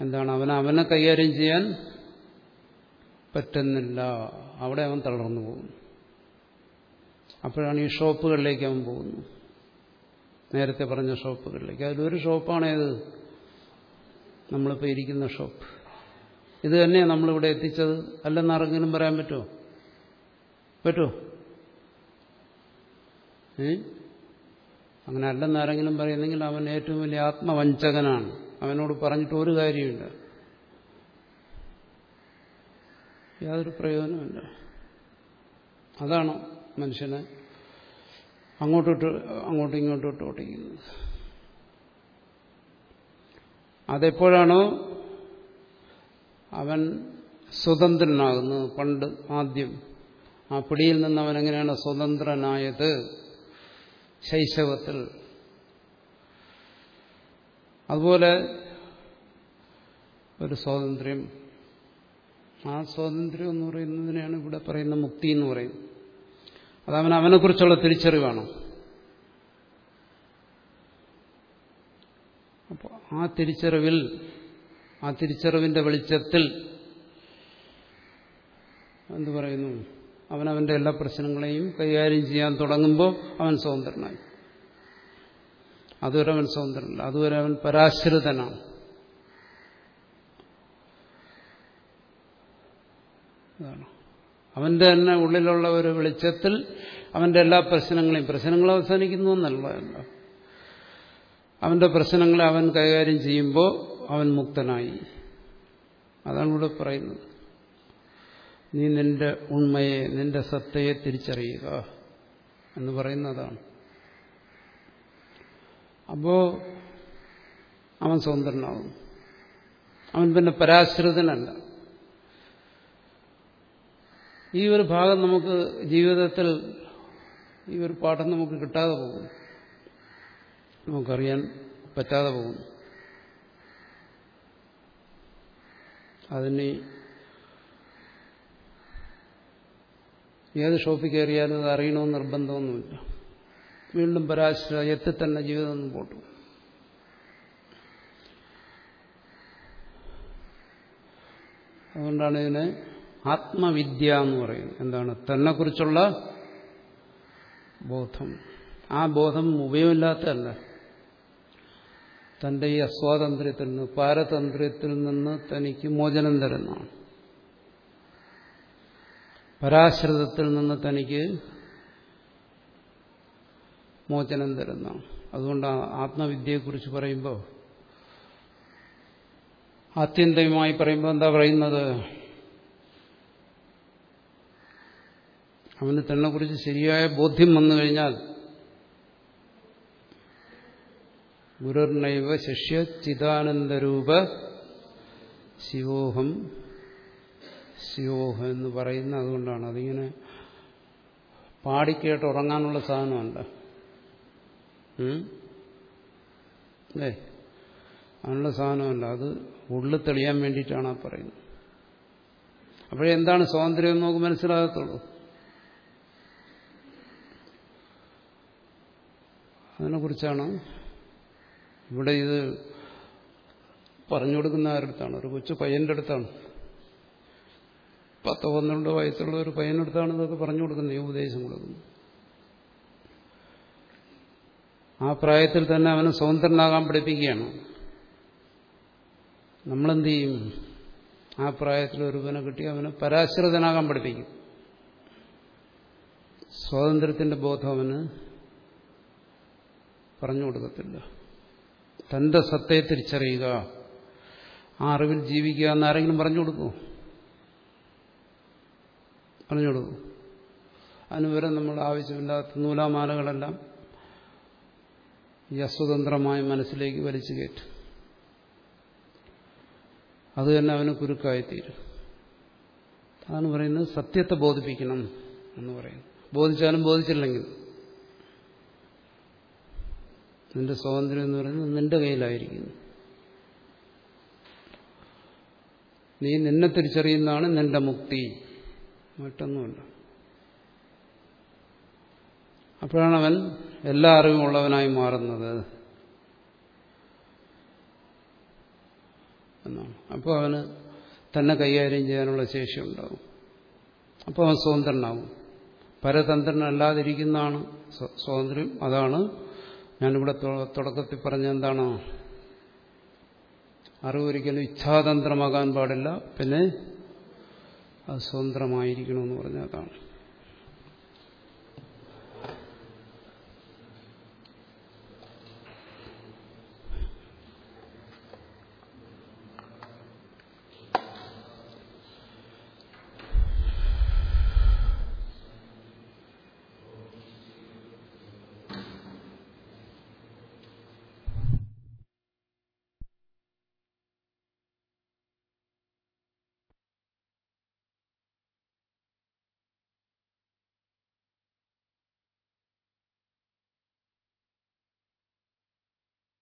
[SPEAKER 1] എന്താണ്? അവൻ അവനെ കൈകാര്യം ചെയ്യാൻ പറ്റുന്നില്ല. അവിടെ അവൻ തളർന്നു പോകുന്നു. അപ്പോഴാണ് ഈ ഷോപ്പുകളിലേക്ക് അവൻ പോകുന്നു. നേരത്തെ പറഞ്ഞ ഷോപ്പുകളിലേക്ക്. അതിലൊരു ഷോപ്പാണേത് നമ്മളിപ്പോൾ ഇരിക്കുന്ന ഷോപ്പ്. ഇത് തന്നെയാണ് നമ്മളിവിടെ എത്തിച്ചത്. അല്ലെന്ന് ആരെങ്കിലും പറയാൻ പറ്റുമോ പറ്റുമോ അങ്ങനെ അല്ലെന്ന് ആരെങ്കിലും പറയുന്നെങ്കിൽ അവൻ ഏറ്റവും വലിയ ആത്മവഞ്ചകനാണ്. അവനോട് പറഞ്ഞിട്ട് ഒരു കാര്യമില്ല യാതൊരു പ്രയോജനമില്ല അതാണ് മനുഷ്യനെ അങ്ങോട്ടിട്ട് അങ്ങോട്ടും ഇങ്ങോട്ടും ഇട്ട് ഓട്ടിക്കുന്നത് അതെപ്പോഴാണോ അവൻ സ്വതന്ത്രനാകുന്നത്? പണ്ട് ആദ്യം ആ പിടിയിൽ നിന്ന് അവൻ എങ്ങനെയാണ് സ്വതന്ത്രനായത്? ശൈശവത്തിൽ. അതുപോലെ ഒരു സ്വാതന്ത്ര്യം. ആ സ്വാതന്ത്ര്യം എന്ന് പറയുന്നതിനെയാണ് ഇവിടെ പറയുന്ന മുക്തി എന്ന് പറയുന്നത്. അതവൻ അവനെക്കുറിച്ചുള്ള തിരിച്ചറിവാണ്. അപ്പോൾ ആ തിരിച്ചറിവിൽ ആ തിരിച്ചറിവിന്റെ വെളിച്ചത്തിൽ എന്തു പറയുന്നു? അവനവന്റെ എല്ലാ പ്രശ്നങ്ങളെയും കൈകാര്യം ചെയ്യാൻ തുടങ്ങുമ്പോൾ അവൻ സ്വതന്ത്രനായി. അതുവരെ അവൻ സ്വതന്ത്രനല്ല. അതുവരെ അവൻ പരാശ്രിതനാണ്. അതാണ്. അവന്റെ തന്നെ ഉള്ളിലുള്ള ഒരു വെളിച്ചത്തിൽ അവന്റെ എല്ലാ പ്രശ്നങ്ങളെയും പ്രശ്നങ്ങൾ അവസാനിക്കുന്നു എന്നല്ല. അവന്റെ പ്രശ്നങ്ങളെ അവൻ കൈകാര്യം ചെയ്യുമ്പോൾ അവൻ മുക്തനായി. അതാണ് ഇവിടെ പറയുന്നത്. നീ നിന്റെ ഉണ്മയെ നിന്റെ സത്തയെ തിരിച്ചറിയുക എന്ന് പറയുന്നതാണ് അപ്പോ അവൻ സ്വന്തനാവും അവൻ പിന്നെ പരാശ്രിതനല്ല. ഈ ഒരു ഭാഗം നമുക്ക് ജീവിതത്തിൽ ഈ ഒരു പാഠം നമുക്ക് കിട്ടാതെ പോകും നമുക്കറിയാൻ പറ്റാതെ പോകും അതിന് ഏത് ഷോപ്പിൽ കയറിയാലും അത് അറിയണമെന്ന് നിർബന്ധമൊന്നുമില്ല. വീണ്ടും പരാശ്രയത്തിൽ തന്നെ ജീവിതം ഒന്നും പോട്ടു. അതുകൊണ്ടാണ് ഇതിനെ ആത്മവിദ്യ എന്ന് പറയുന്നത് എന്താണ്? തന്നെക്കുറിച്ചുള്ള ബോധം. ആ ബോധം ഉപയോഗമില്ലാത്തതല്ല. തന്റെ ഈ അസ്വാതന്ത്ര്യത്തിൽ നിന്ന് പാരതന്ത്ര്യത്തിൽ നിന്ന് തനിക്ക് മോചനം തരുന്നതാണ്. പരാശ്രിതത്തിൽ നിന്ന് തനിക്ക് മോചനം തരുന്നതാണ്. അതുകൊണ്ട് ആത്മവിദ്യയെക്കുറിച്ച് പറയുമ്പോൾ ആത്യന്തികമായി പറയുമ്പോൾ എന്താ പറയുന്നത്? അവന് തന്നെക്കുറിച്ച് ശരിയായ ബോധ്യം വന്നു കഴിഞ്ഞാൽ ഗുരുർണൈവ ശിഷ്യ ചിദാനന്ദരൂപ ശിവോഹം ശിവോഹം എന്ന് പറയുന്ന അതുകൊണ്ടാണ്. അതിങ്ങനെ പാടിക്കേട്ട് ഉറങ്ങാനുള്ള സാധനമുണ്ട് അല്ലേ? അതിനുള്ള സാധനമല്ല. അത് ഉള്ളിൽ തെളിയാൻ വേണ്ടിയിട്ടാണ് ആ പറയുന്നത്. അപ്പോഴെന്താണ് സ്വാതന്ത്ര്യം എന്ന് നമുക്ക് മനസ്സിലാകത്തുള്ളൂ. അതിനെക്കുറിച്ചാണ് ഇവിടെ ഇത് പറഞ്ഞു കൊടുക്കുന്ന ആരുടെ അടുത്താണ്? ഒരു കൊച്ചു പയ്യന്റെ അടുത്താണ്. പത്തോ പന്ത്രണ്ടോ വയസ്സുള്ള ഒരു പയ്യന്റെ അടുത്താണ് ഇതൊക്കെ പറഞ്ഞു കൊടുക്കുന്നത് ഈ ഉപദേശം കൊടുക്കുന്നത്. ആ പ്രായത്തിൽ തന്നെ അവന് സ്വതന്ത്രനാകാൻ പഠിപ്പിക്കുകയാണ്. നമ്മളെന്ത് ചെയ്യും? ആ പ്രായത്തിൽ ഒരുവനെ കിട്ടി അവന് പരാശ്രിതനാകാൻ പഠിപ്പിക്കും. സ്വാതന്ത്ര്യത്തിന്റെ ബോധം അവന് പറഞ്ഞു കൊടുക്കത്തില്ല. തന്റെ സത്തയെ തിരിച്ചറിയുക. ആ അറിവിൽ ജീവിക്കുക എന്ന് ആരെങ്കിലും പറഞ്ഞു കൊടുക്കുമോ പറഞ്ഞു കൊടുക്കും അതിനുവരെ നമ്മൾ ആവശ്യമില്ലാത്ത നൂലാമാലകളെല്ലാം ഈ അസ്വതന്ത്രമായ മനസ്സിലേക്ക് വലിച്ചു കയറ്റും. അത് തന്നെ അവന് കുരുക്കായിത്തീരും. അതാണ് പറയുന്നത് സത്യത്തെ ബോധിപ്പിക്കണം എന്ന് പറയുന്നു. ബോധിച്ചാലും ബോധിച്ചില്ലെങ്കിൽ നിന്റെ സ്വാതന്ത്ര്യം എന്ന് പറയുന്നത് നിന്റെ കയ്യിലായിരിക്കുന്നു. നീ നിന്നെ തിരിച്ചറിയുന്നതാണ് നിന്റെ മുക്തി. മറ്റൊന്നുമല്ല. അപ്പോഴാണ് അവൻ എല്ലാ അറിവുമുള്ളവനായി മാറുന്നത്. എന്നാണ്. അപ്പോൾ അവന് തന്നെ കൈകാര്യം ചെയ്യാനുള്ള ശേഷി ഉണ്ടാവും. അപ്പോൾ അവൻ സ്വതന്ത്രനാവും. പരതന്ത്രനല്ലാതിരിക്കുന്നതാണ് സ്വാതന്ത്ര്യം. അതാണ് ഞാനിവിടെ തുടക്കത്തിൽ പറഞ്ഞ എന്താണ് അറിവ് ഒരിക്കലും ഇച്ഛാതന്ത്രമാകാൻ പാടില്ല. പിന്നെ അത് സ്വതന്ത്രമായിരിക്കണമെന്ന് പറഞ്ഞ അതാണ്.